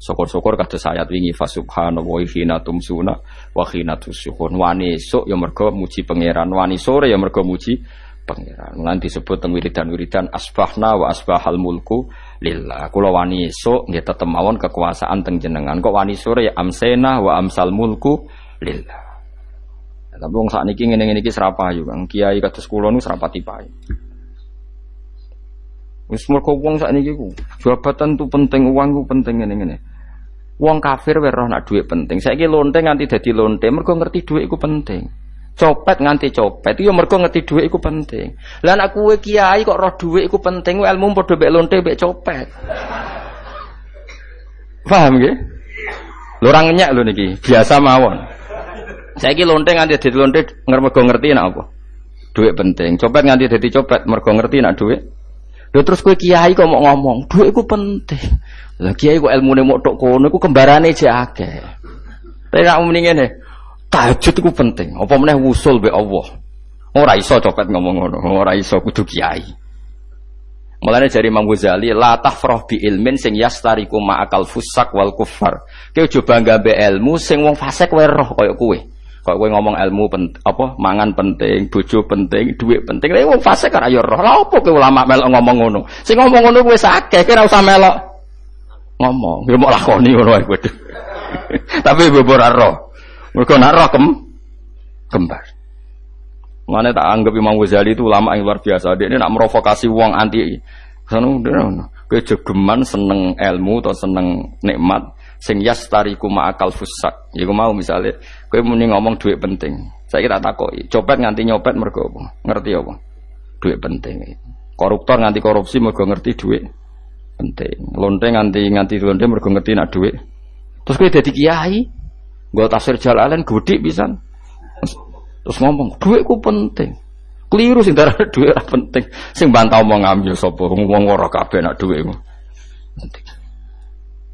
Syukur-syukur kados ayat wingi fa wa hina tumsuna wa hina tusyukun. Wani esuk ya mergo muji pangeran, wani sore ya mergo muji pangeran. Lan disebut teng wiridan-wiridan asbahna wa asbahal mulku lillah. Kula wani esuk nggih tetep mawon kekuasaan teng jenengan. Kok wani sore ya amsena wa amsal mulku lillah. Tapi wong sakniki ngene-ngene iki serapayu, Kang. Kiai kados kula nu serapati payu. Wis mergo wong sakniki ku jabatan tu penting, uang ku penting ngene-ngene. Wong kafir wae roh nak dhuwit penting. Saiki lonte nganti dadi lonte mergo ngerti dhuwit iku penting. Copet nganti copet itu ya mergo ngerti dhuwit iku penting. Lah nek kowe kiai kok roh dhuwit iku penting, ilmu padha mek lonte mek copet. Paham nggih? Lho ora ngenyek lho niki, biasa mawon. Saiki lonte nganti dadi lonte mergo ngerti nek apa? Dhuwit penting. Copet nganti dadi copet mergo ngerti nek dhuwit. Lho terus kowe kiai kok mau ngomong, dhuwit iku penting. Lah kiai kok ilmune mok tok kono iku kembarane jek akeh. Tapi nek muni ngene, Tahajud itu penting. Apa meneh wusul be Allah. Ora iso copet ngomong ngono, ora iso kudu kiai. Mulane dari Imam Ghazali, la tafrah bi ilmin sing yastariku ma'akal fusak wal kufar. Kowe aja bangga be ilmu sing wong fasik wae roh kowe. Kaya kowe ngomong ilmu apa mangan penting, bojo penting, duit penting. Lah wong fasik ora ya roh. Lah apa kowe ulama melok ngomong ngono? Sing ngomong ngono akeh, kowe ora usah melok ngomong. Ya mau lakoni ngono wae Tapi bebora roh. Mereka nak roh kem, kembar. Mana tak anggap Imam Ghazali itu ulama yang luar biasa. Dia ini nak merovokasi uang anti. Sanu kejegeman seneng ilmu atau seneng nikmat sing yastariku ma'akal fusak. Ya mau misalnya kowe muni ngomong duit penting. Saya kira takoki, copet nganti nyopet mergo apa? Ngerti apa? Duit penting. Koruptor nganti korupsi mergo ngerti duit penting. Lonte nganti nganti lonte mergo ngerti nak duit. Terus kowe dadi kiai, Gue tafsir jalalan gede bisa. Terus ngomong, duitku penting. Keliru sih darah duit penting. Sing bantau mau ngambil sopo, ngomong ngoro kabe nak duitmu. Penting.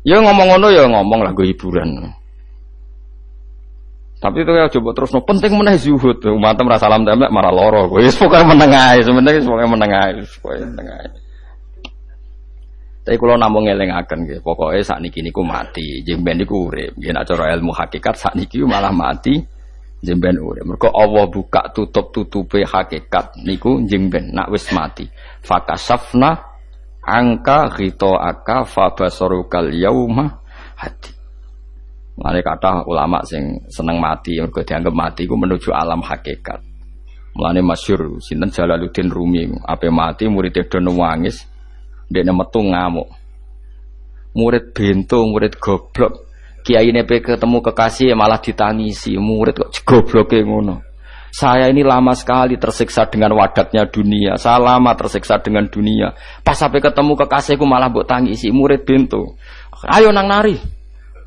Ya ngomong ngono ya ngomong lah gue hiburan. Tapi itu ya coba terus no penting mana zuhud. Umat merasa salam templek marah loro. Gue pokoknya menengah, sebenarnya pokoknya menengah, pokoknya menengah. Tapi kalau namung ngelingaken nggih, pokoke sakniki niku mati, jemben niku urip. Nggih nek cara ilmu hakikat sakniki malah mati, jemben urip. Mergo Allah buka tutup-tutupe hakikat niku jemben nak wis mati. Fakasafna angka aka fabasarukal yauma hati. Mane kata ulama sing seneng mati, mergo dianggap mati iku menuju alam hakikat. Mulane masyhur sinten Jalaluddin Rumi, ape mati murid do nangis dia metu ngamuk. Murid bento, murid goblok. Kiai ini ketemu kekasih malah ditangisi. Murid kok goblok ngono. Saya ini lama sekali tersiksa dengan wadatnya dunia. Saya lama tersiksa dengan dunia. Pas sampai ketemu kekasihku malah buat tangisi. Murid bento. Ayo nang nari.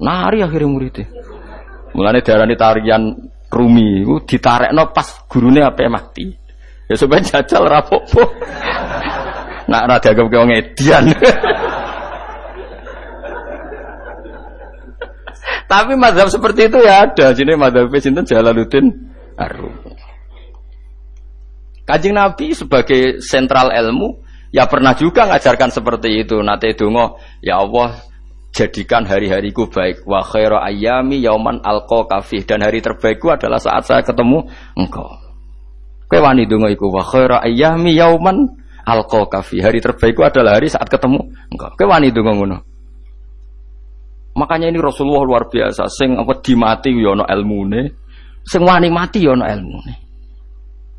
Nari akhirnya muridnya. Mulanya darah tarian Rumi, ditarik no pas gurunya apa mati. Ya sebenarnya jajal rapopo. Nak ra dianggap wong edian. Tapi madhab seperti itu ya ada. Sini madhab sinten Jalaluddin Arum. Kajing Nabi sebagai sentral ilmu ya pernah juga ngajarkan seperti itu. Nate dungo, ya Allah jadikan hari-hariku baik. Wa khairu ayami yauman alqa kafih dan hari terbaikku adalah saat saya ketemu engkau. Kowe wani donga iku wa khairu ayami yauman alqa kafi. Hari terbaikku adalah hari saat ketemu enggak. Kowe wani donga ngono. Makanya ini Rasulullah luar biasa. Sing apa dimati ya ana ilmune, sing wani mati ya ana ilmune.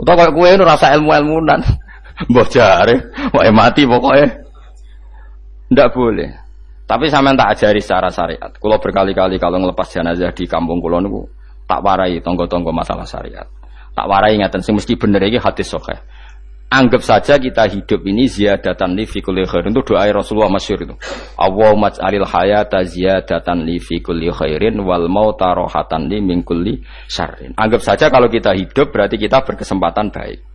Utawa kowe kowe rasa ilmu-ilmunan. Mbah jare, wae mati pokoknya. Ndak boleh. Tapi sampean tak ajari secara syariat. Kulo berkali-kali kalau ngelepas jenazah di kampung kulo niku tak warai tonggo-tonggo masalah syariat. Tak warai ngeten sing mesti bener iki hadis. Anggap saja kita hidup ini ziyadatan li fi kulli khairin. Itu doa Rasulullah masyhur itu. Allahumma alil hayata ziyadatan li fi kulli khairin wal mauta rohatan li min kulli syarrin. Anggap saja kalau kita hidup berarti kita berkesempatan baik.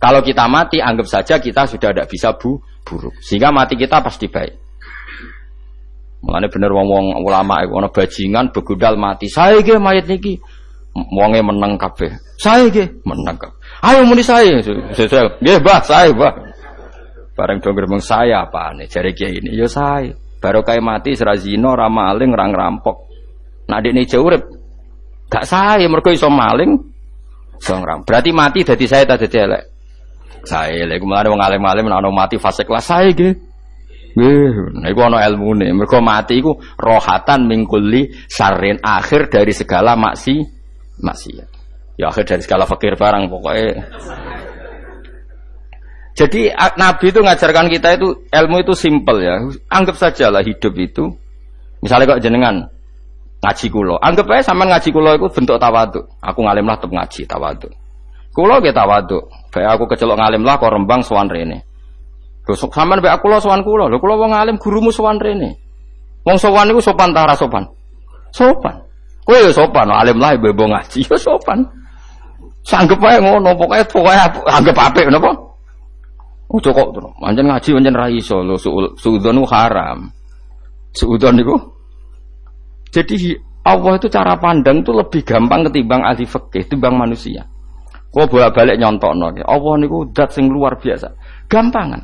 Kalau kita mati anggap saja kita sudah tidak bisa bu buruk. Sehingga mati kita pasti baik. Mulane bener wong-wong ulama iku ana bajingan begudal mati. Ge mayit niki wonge menang kabeh. Saya ge menang kabeh. Ayo muni saya. Saya, nggih Mbah, saya, Mbah. Bareng dong gerbang saya apa nih cari kiai ini? Yo saya. Baru kayak mati serazino ramaling rang rampok. Nah ini jauh Gak saya mereka iso maling. Iso Berarti mati dari saya tadi elek. Saya lek mulane wong alim-alim nek mati fase kelas saya nggih. Nggih, niku ana ilmune. Mergo mati iku rohatan mingkuli sarin akhir dari segala maksi maksiat. Ya akhir dari segala fakir barang pokoknya. Jadi Nabi itu ngajarkan kita itu ilmu itu simpel ya. Anggap saja lah hidup itu. Misalnya kok jenengan ngaji kulo, anggap aja sama ngaji kulo itu bentuk tawadu. Aku ngalim lah tetap ngaji tawadu. Kulo kita tawadu. Baik aku kecelok ngalim lah kok rembang sowan rene. Lho sampean bae aku lo sowan kulo. Lho kulo wong ngalim gurumu sowan rene. Wong sowan niku sopan ta sopan? Sopan. Kowe ya sopan, alim lah ibu ngaji ya sopan. Sanggep ae ngono, pokoke pokoke anggap apik napa? Ojo kok terus. Pancen ngaji pancen ra iso lho suudzon haram. Suudzon niku. Jadi Allah itu cara pandang itu lebih gampang ketimbang ahli fikih, ketimbang manusia. Kok bolak-balik nyontokno. Allah niku zat sing luar biasa. Gampangan.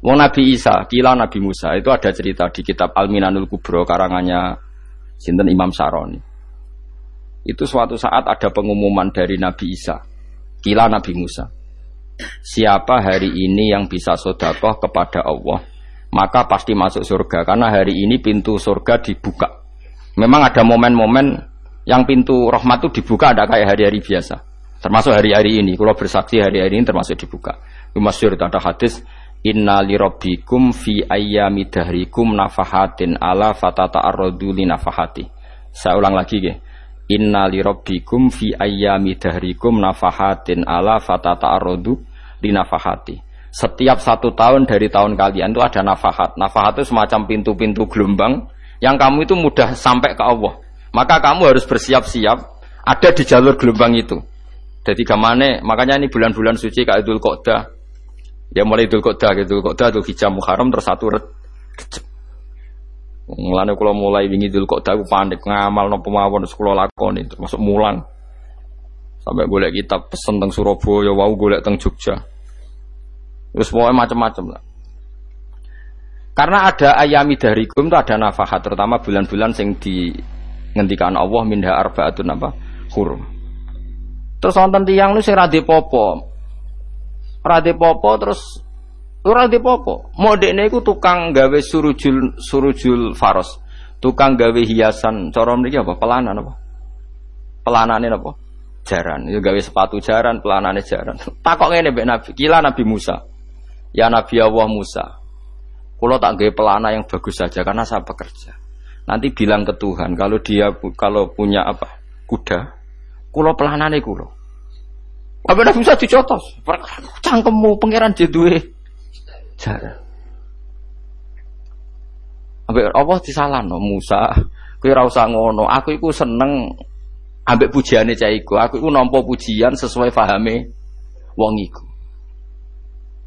Wong Nabi Isa, kila Nabi Musa itu ada cerita di kitab Al-Minanul Kubro karangannya sinten Imam Saroni. Itu suatu saat ada pengumuman dari Nabi Isa, kila Nabi Musa. Siapa hari ini yang bisa sodakoh kepada Allah, maka pasti masuk surga. Karena hari ini pintu surga dibuka. Memang ada momen-momen yang pintu rahmat itu dibuka ada kayak hari-hari biasa. Termasuk hari-hari ini. Kalau bersaksi hari-hari ini termasuk dibuka. Masyur ada hadis. Inna li rabbikum fi ayyami dahrikum nafahatin ala fatata arrodu li nafahati. Saya ulang lagi ya. Inna li rabbikum fi ayyami dahrikum nafahatin ala fatata arrodu li nafahati. Setiap satu tahun dari tahun kalian itu ada nafahat. Nafahat itu semacam pintu-pintu gelombang yang kamu itu mudah sampai ke Allah. Maka kamu harus bersiap-siap ada di jalur gelombang itu. Jadi gamane, makanya ini bulan-bulan suci kayak Idul Qodah. Ya mulai Idul Qodah, Idul Qodah, Idul Hijjah Muharram terus satu red. Mulane kalau mulai wingi Idul Qodah aku panik ngamal nopo mawon lakon itu masuk mulang. Sampai golek kitab pesen teng Surabaya, wau golek teng Jogja. Terus pokoknya macam-macam lah. Karena ada ayami darikum itu ada nafahat, terutama bulan-bulan sing di ngendikan Allah minha arbaatun apa? Hurum. Terus wonten tiyang nu sing ra popo. Ra popo terus ora popo. Modekne iku tukang gawe surujul surujul faros. Tukang gawe hiasan cara mriki apa? Pelanan apa? Pelanane apa? Jaran. Ya gawe sepatu jaran, pelanane jaran. Takok ngene mbek Nabi, kila Nabi Musa. Ya Nabi Allah Musa. Kalau tak gawe pelana yang bagus saja karena saya bekerja. Nanti bilang ke Tuhan kalau dia kalau punya apa kuda, Kulo pelanane kulo. Apa nek bisa dicotos? Cangkemmu pangeran jeduwe. Jare. Ambek apa disalahno Musa? Kowe ora usah ngono. Aku iku seneng ambek pujiane cah iku. Aku iku nampa pujian sesuai fahame wong iku.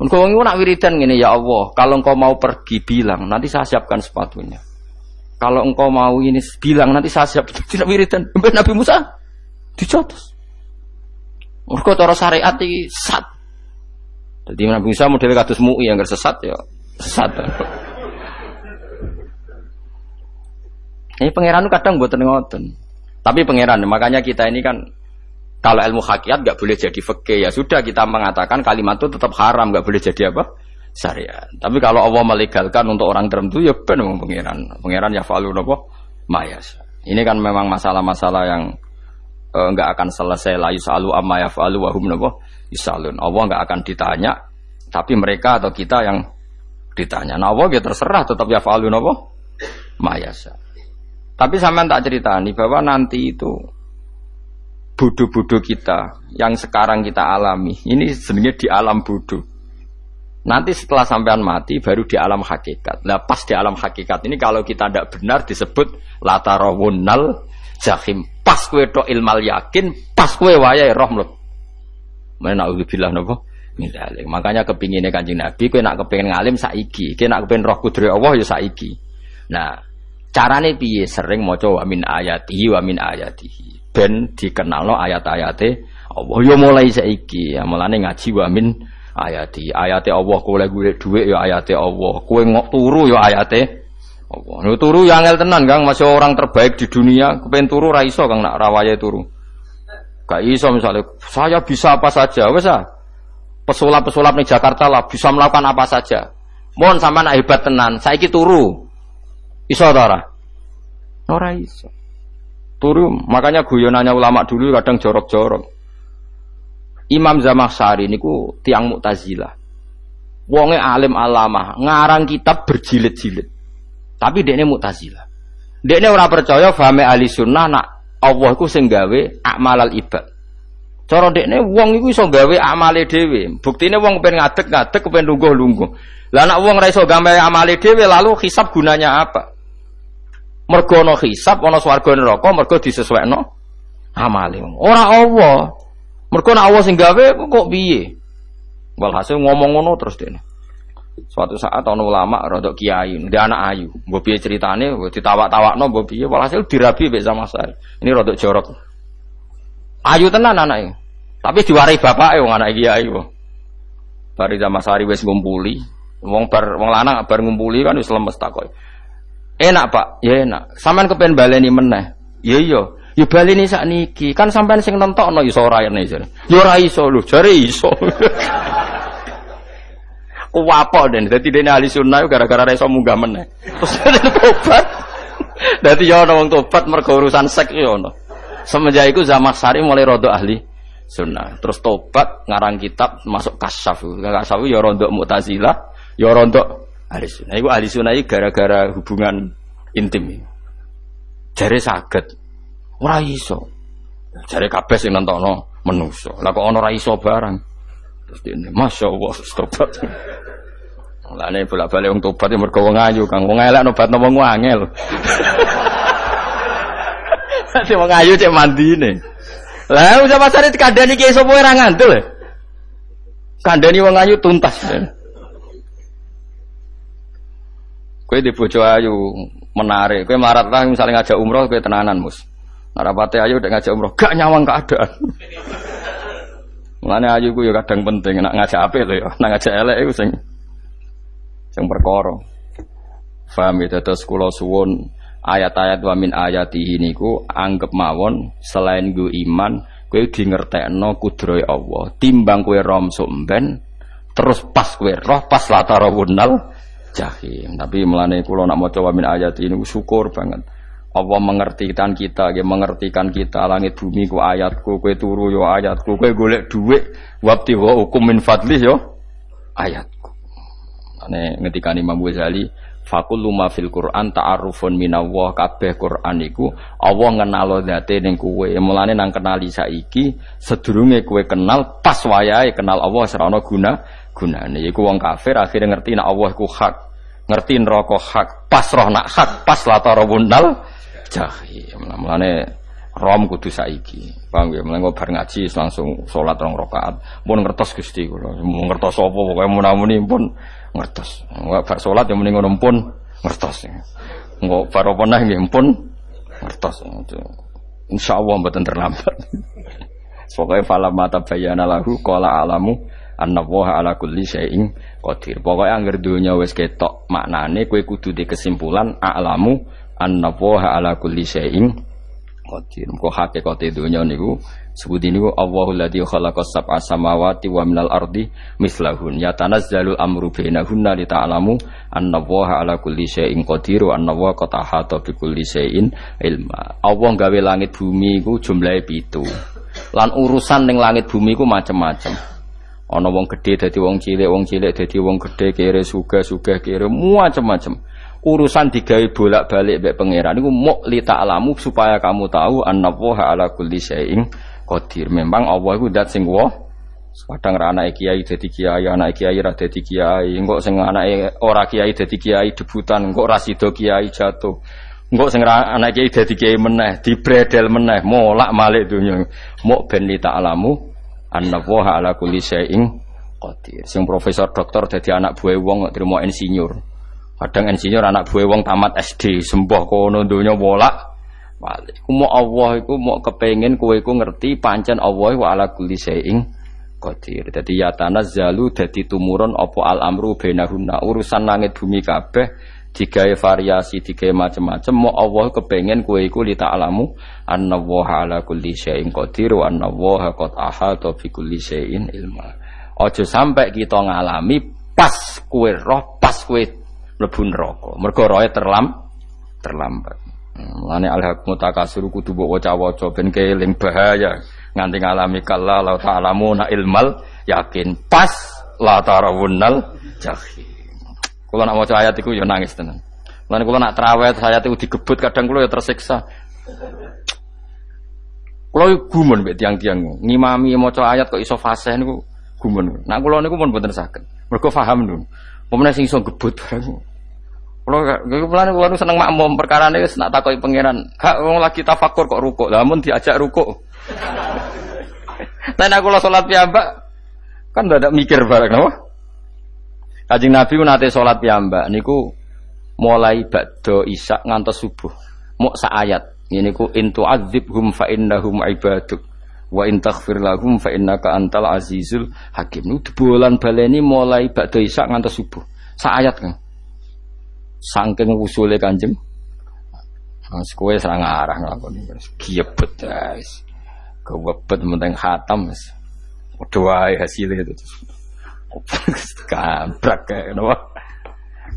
Engkau wong nak wiridan ngene ya Allah, kalau engkau mau pergi bilang, nanti saya siapkan sepatunya. Kalau engkau mau ini bilang nanti saya siap tidak wiridan. Nabi Musa dicotos. Mergo cara syariat iki sat. Jadi Nabi Musa model kados MUI yang sesat ya sesat. Ini pangeran kadang buat ngoten. Tapi pangeran makanya kita ini kan kalau ilmu hakikat nggak boleh jadi fakih ya sudah kita mengatakan kalimat itu tetap haram nggak boleh jadi apa syariat. Tapi kalau Allah melegalkan untuk orang tertentu ya benar pangeran. Pangeran ya falu nopo mayas. Ini kan memang masalah-masalah yang eh, akan selesai la yusalu amma yafalu wa hum nabo yusalun. Allah enggak akan ditanya tapi mereka atau kita yang ditanya. Nah Allah ya terserah tetap yafalu nabo mayasa. Tapi sampean tak ceritani bahwa nanti itu bodoh-bodoh kita yang sekarang kita alami ini sebenarnya di alam bodoh. Nanti setelah sampean mati baru di alam hakikat. Nah pas di alam hakikat ini kalau kita tidak benar disebut latarawunal jahim. Pas kue tok ilmal yakin, pas kue wayai roh. Mana bilang nopo? Misalnya, makanya kepinginnya kanjeng Nabi, kue nak kepingin ngalim saiki, kue nak kepingin roh kudri Allah ya saiki. Nah, carane piye sering mau coba min ayatihi wa min ayatihi. Ben dikenal no ayat-ayate Allah ya mulai saiki, ya mulane ngaji wa min ayati. Ayate Allah kue gue duit ya ayate Allah, kue ngok turu ya ayate Allah. Lu turu yang angel tenan Kang, masih orang terbaik di dunia, kepen turu ra iso Kang nak rawaya turu. Gak iso misalnya saya bisa apa saja, wes ah. Pesulap-pesulap di Jakarta lah bisa melakukan apa saja. Mohon sama nak hebat tenan, saya turu. Iso ora? Ora iso. Turu, makanya guyonannya ulama dulu kadang jorok-jorok. Imam Zamakhsyari niku tiang Mu'tazilah. Wonge alim alama, ngarang kitab berjilid-jilid. Tapi dekne Mu'tazilah. Dekne ora percaya fahame ahli sunnah nak Allah iku sing gawe akmalal ibad. Cara dekne wong iku iso gawe amale dhewe. Buktine wong pengen ngadeg-ngadeg, pengen lungguh-lungguh. Lah nek wong ora iso gawe amale dhewe lalu hisab gunanya apa? Mergo ana hisab ana swarga neraka mergo disesuaikno amale. Ora Allah. Mergo nek Allah sing gawe kok piye? Walhasil ngomong ngono terus dene. Suatu saat ana ulama rada kiai, dia anak ayu. Mbok piye ceritane, ditawak-tawakno mbok piye walhasil dirabi mek sama saya. Ini rada jorok. Ayu tenan anake. Tapi diwarai bapake wong anak kiai kok. Bari zaman sari wis ngumpuli, wong bar wong lanang bar ngumpuli kan wis lemes takoy. Enak Pak, ya enak. Sampean kepen baleni meneh. Ya iya. Ya baleni sak niki. Kan sampean sing nentokno iso ora ene jare. Ya ora iso lho, jare iso. Kuwapo den, dadi dene ahli sunnah gara-gara iso munggah meneh. Terus tobat. Dadi ya ana wong tobat mergo urusan seks ya ono. Semenjak iku Sari mulai rodo ahli sunnah. Terus tobat ngarang kitab masuk kasaf. Kasaf ya rondo Mu'tazilah, ya rondo ahli sunnah. Iku ahli sunnah gara-gara hubungan intim. Jare saged. Ora iso. Jare kabeh sing nentokno menungso. Lah kok ana iso barang. Terus dene Masya Allah tobat. Lah nek bolak-balik wong tobat ya mergo wong ayu, Kang. Wong elek nobat wong angel. Dadi wong ayu cek mandine. Lah usah pasare dikandani ki sapa ora ngandel. Kandani wong ayu tuntas. Kowe di bojo ayu menarik. Kowe marat lah misalnya ngajak umroh kowe tenanan, Mus. Narapate ayu udah ngajak umroh, gak nyawang keadaan. Mulane ayu ku ya kadang penting nak ngajak apik lho ya. Nak ngajak elek iku sing sing perkara. Faham ya terus kula suwun ayat-ayat wa min ayatihi niku anggap mawon selain gue iman kowe di ngertekno kudrohe Allah. Timbang kowe rom somben terus pas kowe roh pas latara wunal jahim. Tapi melane kula nak maca min ayat ini syukur banget. Allah mengertikan kita, dia mengertikan kita. Langit bumi ku ayatku, kue turu yo ayatku, kue golek duit, wabti wa hukum min yo ayatku. Ane ngetikani Imam Ghazali, fakul luma fil Quran ta'arufun minallah. Kabeh Quran iku Allah ngenalo zate ning kowe. Mulane nang kenali saiki sedurunge kowe kenal pas wayahe kenal Allah serana guna gunane. Iku wong kafir akhirnya ngerti nek Allah ku hak. Ngerti neraka hak pas roh nak hak pas latara wundal jahim mulane rom kudu saiki. Paham ya mulane bar ngaji langsung salat rong rakaat. Pun ngertos Gusti kula. Mau ngertos apa? Pokoke munamuni pun ngertos. Enggak bar salat ya mending ngono pun ngertos. Enggak bar apa nah nggih? Pun ngertos. Insyaallah mboten terlambat. Pokoknya falam mata bayana lahu kola alamu annallaha ala kulli syai'in qadir. Pokoke angger donya wis ketok maknane kowe kudu di kesimpulan a'lamu annallaha ala kulli syai'in qadir. Engko hakikate donya niku sebut niku Allahul ladzi khalaqas sab'a samawati wa minal ardi mislahun yatanazzalul amru bainahunna li ta'lamu annallaha ala kulli syai'in qadir wa annallaha qad ahata bi kulli syai'in ilma. Allah gawe langit bumi iku jumlahe pitu. Lan urusan ning langit bumi ku macam-macam. Ana wong gedhe dadi wong cilik, wong cilik dadi wong gedhe, kere suga, suga kere macam-macam. Urusan digawe bolak-balik mbek pangeran niku muk li ta'lamu supaya kamu tahu annallaha ala kulli syai'in qadir. Memang Allah iku zat sing wa kadang ra anake kiai dadi kiai, anake kiai ra dadi kiai, engko sing anake ora kiai dadi kiai debutan, engko ra sida kiai jatuh. Engko sing anake kiai dadi kiai meneh, dibredel meneh, molak malik dunya. Muk ben li ta'lamu annallaha ala kulli syai'in qadir. Sing profesor doktor dadi anak buah wong terima insinyur. Kadang insinyur anak buah wong tamat SD, sembah kono donya bolak balik. Ku mau Allah iku mau kepengin kowe iku ngerti pancen Allah wa ala kulli syai'in qadir. Dadi ya tanazzalu dadi tumurun apa al amru bainahunna urusan langit bumi kabeh digawe variasi digawe macam-macam mau Allah kepengen kue iku li ta'lamu annallaha ala kulli syai'in qadir wa annallaha qad ahata bi kulli syai'in ilma Ojo sampai kita ngalami pas kue roh, pas kue mlebu neraka. Mergo roe terlam terlambat. Mulane alhaqmu takasur kudu mbok waca-waca ben keling bahaya nganti ngalami kalla la ta'lamuna ilmal yakin pas la tarawunnal jahim. Kula nak maca ayat iku ya nangis tenan. Mulane kula nak trawet ayat iku digebut kadang kula ya tersiksa. Kula gumun mbek tiang-tiang ngimami maca ayat kok iso fasih niku gumun. Nah kula niku pun mboten saged. Mergo paham lho. Pemene sing iso gebut. Kalau pelan gue seneng makmum perkara ini nak takoi pangeran. Kak wong lagi tafakur kok rukuk. Namun diajak rukuk. Tapi aku lo sholat piyambak kan ada mikir bareng no? Kajing Nabi nate sholat piyambak niku mulai bakdo isak ngantos subuh. Mau ayat. Ini ku intu hum fa innahum ibaduk wa in taghfir lahum fa innaka antal azizul hakim. Bulan baleni mulai bakdo isak ngantos subuh. ayat kan. Sangking usule kanjeng. Mas kowe serang arah nglakoni wis giebet guys. Kewebet menteng khatam wis. Doa hasilnya itu. Kabrak kayak napa.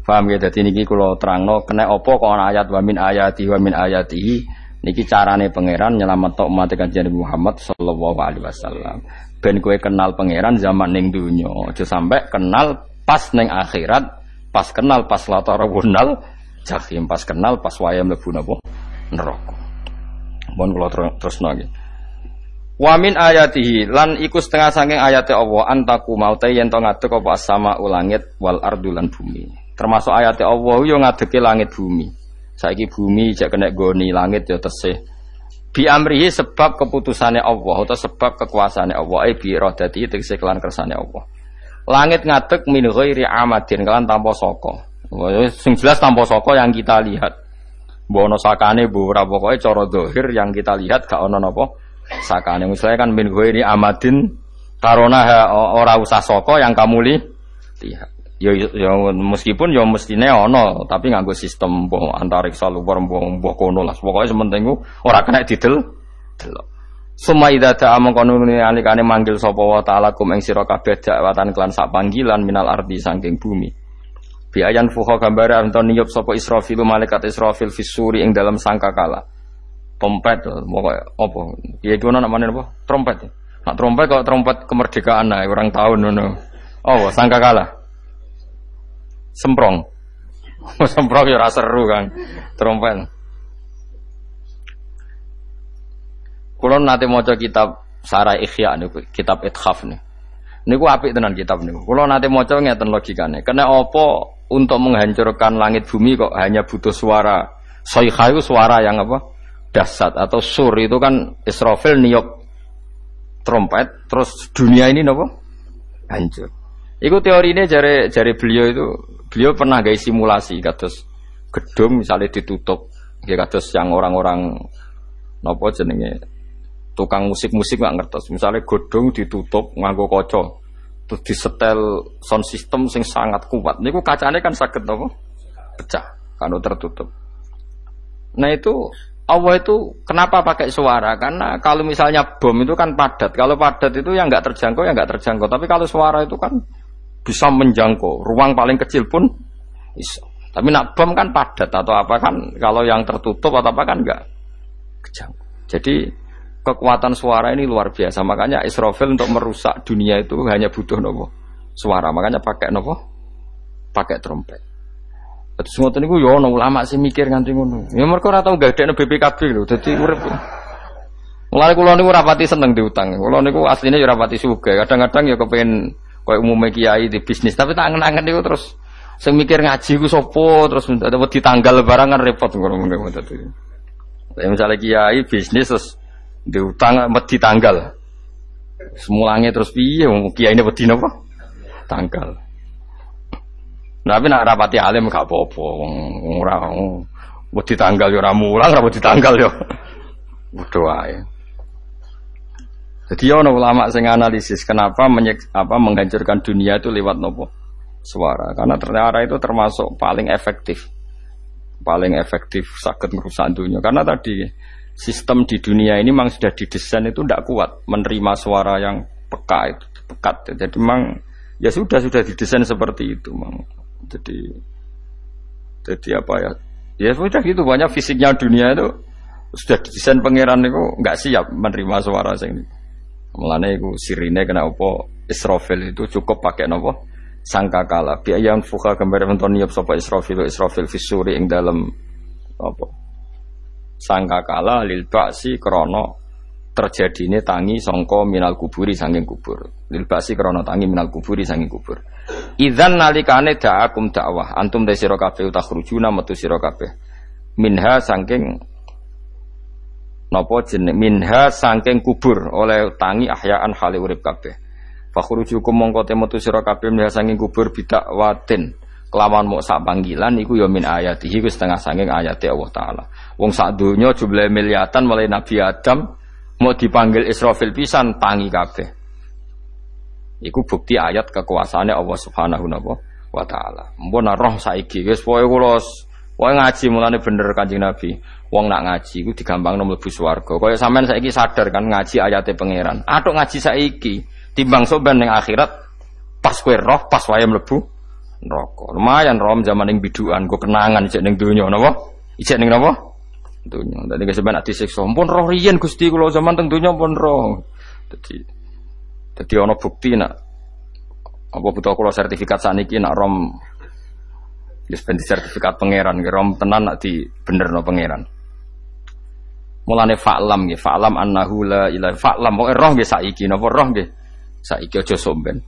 Paham ya dadi niki kula terangno kena apa kok ana ayat wa min ayati wa min ayati niki carane pangeran nyelamet umat kanjeng Muhammad sallallahu alaihi wasallam. Ben kowe kenal pangeran zaman ning donya, aja sampai kenal pas ning akhirat Pas kenal pas latara wunal jahim pas kenal pas wayam mlebu napa neraka. Mohon kula terus nggih. Wa min ayatihi lan iku setengah saking ayate Allah antaku maute yen to ngadeg apa sama ulangit wal ardu lan bumi. Termasuk ayate Allah yo ngadeke langit bumi. Saiki bumi jek kena goni langit yo tesih. Bi amrihi sebab keputusannya Allah atau sebab kekuasaannya Allah ai bi iradati tegese kelan kersane Allah. Langit ngadeg min ghairi amadin kalian tanpa soko. Sing jelas tanpa soko yang kita lihat. Bono sakane bu ora cara dohir yang kita lihat gak ono napa sakane. Misalnya kan min ghairi amadin karona ora usah soko yang kamu lihat. Ya, ya meskipun ya mestine ono tapi nganggo sistem boh antariksa luar boh kono lah. Pokoke sementing ora kena didel delok. Suma idza ta'a mengkono alikane manggil sapa wa ta'ala kum ing sira kabeh dakwatan kelan sak panggilan minal ardi saking bumi. Bi ayan fuha gambare anton niyup sapa Israfil malaikat Israfil fisuri ing dalam sangkakala. Trompet pokoke apa? Ya iku ana namanya apa? Trompet. Nak trompet kok trompet kemerdekaan nah orang tahun ngono. Oh, sangkakala. Semprong. Semprong ya ora seru kan. Trompet. Kulo nanti mau kitab Sarah Ikhya nih, kitab Ithaf nih. Niku apik tenan kitab niku. Kulo nanti maca ngeten logikane. Kena apa untuk menghancurkan langit bumi kok hanya butuh suara soikha itu suara yang apa? Dasar atau sur itu kan Israfil niok trompet terus dunia ini nopo hancur. Iku teori ini jari jari beliau itu beliau pernah gaya simulasi kados gedung misalnya ditutup ya kados yang orang-orang nopo jenenge tukang musik-musik nggak ngertos. Misalnya godong ditutup nganggo koco, terus disetel sound system sing sangat kuat. Niku kacanya kan sakit nopo pecah kalau tertutup. Nah itu Allah itu kenapa pakai suara? Karena kalau misalnya bom itu kan padat. Kalau padat itu yang nggak terjangkau ya nggak terjangkau. Tapi kalau suara itu kan bisa menjangkau. Ruang paling kecil pun bisa. Tapi nak bom kan padat atau apa kan? Kalau yang tertutup atau apa kan nggak kejangkau. Jadi kekuatan suara ini luar biasa. Makanya Israfil untuk merusak dunia itu hanya butuh nopo suara. Makanya pakai nopo pakai trompet. Terus ngoten niku yo ono ulama sih mikir nganti ngono. Ya mereka ora tau gadekno BPKB lho. Dadi urip. Mulane kula niku rapati seneng diutang. Kula niku aslinya ya rapati sugih. Kadang-kadang ya kepen koyo umume kiai di bisnis, tapi tak angen-angen niku terus sing mikir ngaji ku sapa terus wedi tanggal barang kan repot ngono ngono dadi. Ya misalnya kiai bisnis terus diutang wedi tanggal. Semulangnya terus piye wong kiai ini wedi napa? Tanggal. Tapi nak rapati alim gak apa-apa wong ora wedi tanggal yo ora mulang ora wedi tanggal yo. Bodho wae. Jadi ono ulama sing analisis kenapa menyek, apa menghancurkan dunia itu lewat nopo suara karena ternyata itu termasuk paling efektif paling efektif sakit merusak dunia karena tadi sistem di dunia ini memang sudah didesain itu tidak kuat menerima suara yang peka itu. pekat. Jadi memang ya sudah sudah didesain seperti itu, memang. Jadi jadi apa ya? Ya sudah gitu banyak fisiknya dunia itu sudah didesain pangeran itu nggak siap menerima suara sing Mulane iku sirine kena apa Israfil itu cukup pakai nopo sangka kala yang fuka gambar menton sapa Israfil Israfil fisuri ing dalam apa sangka kala lil ba'si krana terjadine tangi songko minal kuburi sanging kubur. Lil ba'si krana tangi minal kuburi sanging kubur. Idzan nalikane da'akum dakwah antum de sira kabeh utakhrujuna metu sira kabeh. Minha sangking napa jeneng? Minha saking kubur oleh tangi ahyaan hale urip kabeh. Fakhrujukum mongko temetu sira kabeh minha saking kubur bidak watin kelawan mok sak panggilan iku ya min ayatihi ku setengah saking ayate Allah taala wong sak donya jumlah miliatan mulai Nabi Adam mau dipanggil Israfil pisan tangi kabeh iku bukti ayat kekuasaannya Allah Subhanahu wa taala mbon roh saiki wis pokoke kula Wong ngaji mulane bener Kanjeng Nabi. Wong nak ngaji iku digampangno mlebu swarga. Kaya sampean saiki sadar kan ngaji ayate pangeran. Atuk ngaji saiki timbang soban ning akhirat pas kowe roh pas wae mlebu neraka. Lumayan rom zaman ning biduan go kenangan ijek ning donya napa? Ijek ning napa? Donya. Dadi keseban ati siksa. Pun roh riyen Gusti kula zaman teng donya pun roh. Dadi dadi ana bukti nak apa butuh kula sertifikat saniki nak rom ben sertifikat pangeran rom tenan nak di bener no pangeran. Mulane fa'lam nggih, fa'lam annahu la ilaha fa'lam pokoke roh nggih saiki napa roh nggih. Saiki aja somben.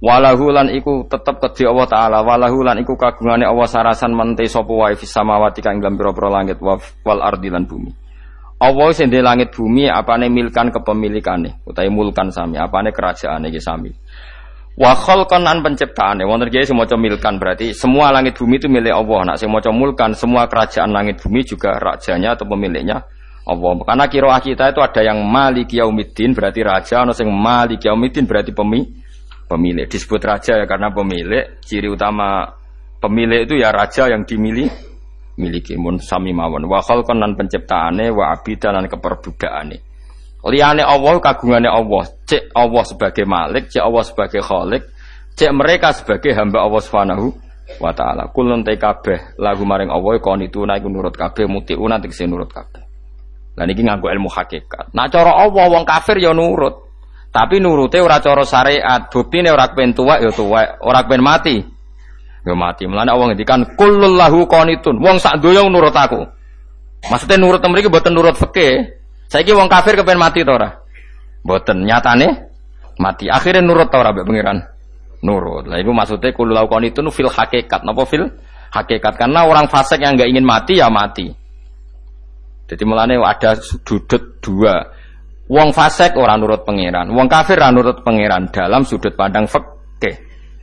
Walahu lan iku tetep kedhi Allah taala, walahu lan iku kagungane Allah sarasan mente sapa wae fis samawati kang dalam pira-pira langit wal ardi lan bumi. Allah sing langit bumi apane milkan kepemilikane utawi mulkan sami, apane kerajaane iki sami. Wa khalqan an penciptaane. Wonten kiai sing maca milkan berarti semua langit bumi itu milik Allah. Nak sing maca mulkan semua kerajaan langit bumi juga rajanya atau pemiliknya Allah. Karena kiroah kita itu ada yang malik yaumiddin berarti raja, ana sing malik yaumiddin berarti pemi pemilik. Disebut raja ya karena pemilik. Ciri utama pemilik itu ya raja yang dimiliki miliki mun sami mawon. Wa khalqan lan penciptaane wa abidan lan keperbudakane. Liane Allah kagungane Allah, cek Allah sebagai Malik, cek Allah sebagai Khalik, cek mereka sebagai hamba Allah Subhanahu wa taala. Kulun te kabeh lagu maring Allah kon itu naik nurut kabeh mutiuna tegese nurut kabeh. Lah niki nganggo ilmu hakikat. Nah cara Allah wong kafir ya nurut. Tapi nurute ora cara syariat, buktine ora kepen tuwek ya tuwek, ora kepen mati. Ya mati. Mulane Allah ngendikan kullul lahu qanitun. Wong sak donya nurut aku. Maksudnya nurut mriki mboten nurut fikih, Saiki wong kafir kepen mati to ora? Mboten, nyatane mati. Akhirnya nurut to ora pangeran? Nurut. Lah iku maksudnya kulo lakukan itu fil hakikat. Napa fil hakikat? Karena orang fasik yang nggak ingin mati ya mati. Jadi mulane ada sudut dua. Wong fasik orang nurut pangeran, wong kafir orang nurut pangeran dalam sudut pandang fikih.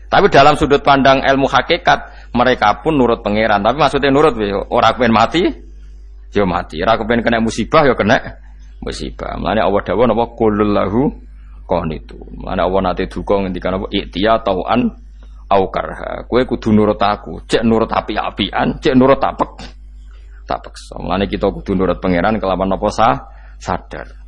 Tapi dalam sudut pandang ilmu hakikat mereka pun nurut pangeran. Tapi maksudnya nurut orang pengen mati, ya mati. Orang pengen kena musibah ya kena musibah. Mulane Allah dawuh napa qulul lahu qanitu. Mulane Allah nate duka ngendikan apa iktiya tauan au karha. Kowe kudu nurut aku, cek nurut api-apian, cek nurut tapek. Tapek. Mulane kita kudu nurut pangeran kelawan apa sah sadar.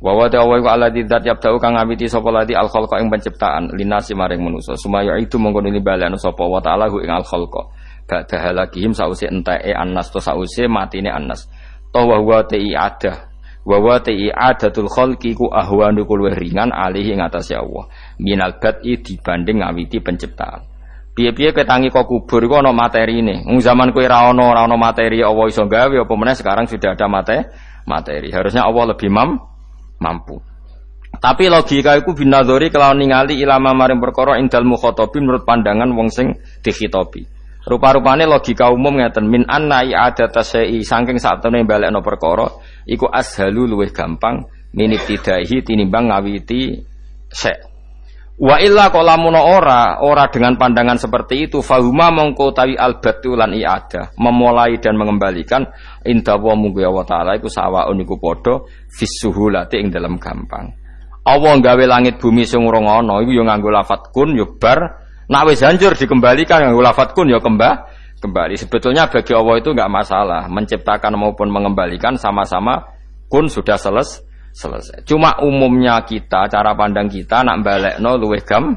Wa wa ta'ala wa ala dzat yabda'u kang ngawiti sapa lati al khalqa ing penciptaan linasi maring manusa. Sumaya itu mongko nili balane sapa wa ta'ala ing al khalqa. Ba'da halakihim sause enteke annas to sause matine annas. Tawa wa ta'i adah wa wa i'adatul khalqi ku ahwanu luwih ringan alih ing atase Allah minal bad'i dibanding ngawiti penciptaan piye-piye ketangi kok kubur iku ana materine wong zaman kowe ra ana ora ana materi Allah iso gawe apa meneh sekarang sudah ada materi materi harusnya Allah lebih mam mampu tapi logika itu binadori kalau ningali ilama maring perkara indal mukhatabi menurut pandangan wong sing dikhitobi Rupa-rupane logika umum ngeten min anna ada tasai saking satune balekno perkara iku ashalu luwih gampang minit tidaihi tinimbang ngawiti sek. Wa illa lamun ora ora dengan pandangan seperti itu fahuma mongko tawi albatu lan iada memulai dan mengembalikan inda wa munggu Allah taala iku sawaun iku padha fisuhulati ing dalam gampang. Allah gawe langit bumi sing ora ana iku yo nganggo lafat kun yo bar Nak wis hancur dikembalikan yang lafat kun ya kembah kembali. Sebetulnya bagi Allah itu nggak masalah menciptakan maupun mengembalikan sama-sama kun sudah seles selesai. Cuma umumnya kita, cara pandang kita nak balekno luwih gam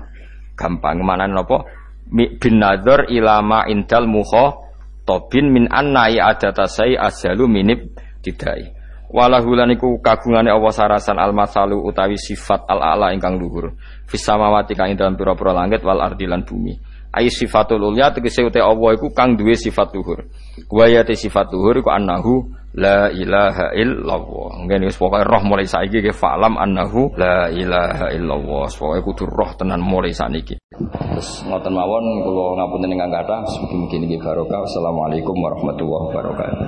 gampang. Mana nopo? Bin nador ilama indal muho tobin min annai adatasai azalu minib tidai. Walahulan iku kagungane Allah sarasan al utawi sifat al ala ingkang luhur. Fis samawati kang ing dalam pira-pira langit wal ardi lan bumi. Ai sifatul ulya tegese uta Allah iku kang duwe sifat luhur. Wa sifat luhur iku annahu la ilaha illallah. Ngene wis pokoke roh mulai saiki ke falam annahu la ilaha illallah. Pokoke kudu roh tenan mulai saniki. Terus ngoten mawon kula ngapunten ingkang kathah, mugi-mugi niki barokah. Assalamualaikum warahmatullahi wabarakatuh.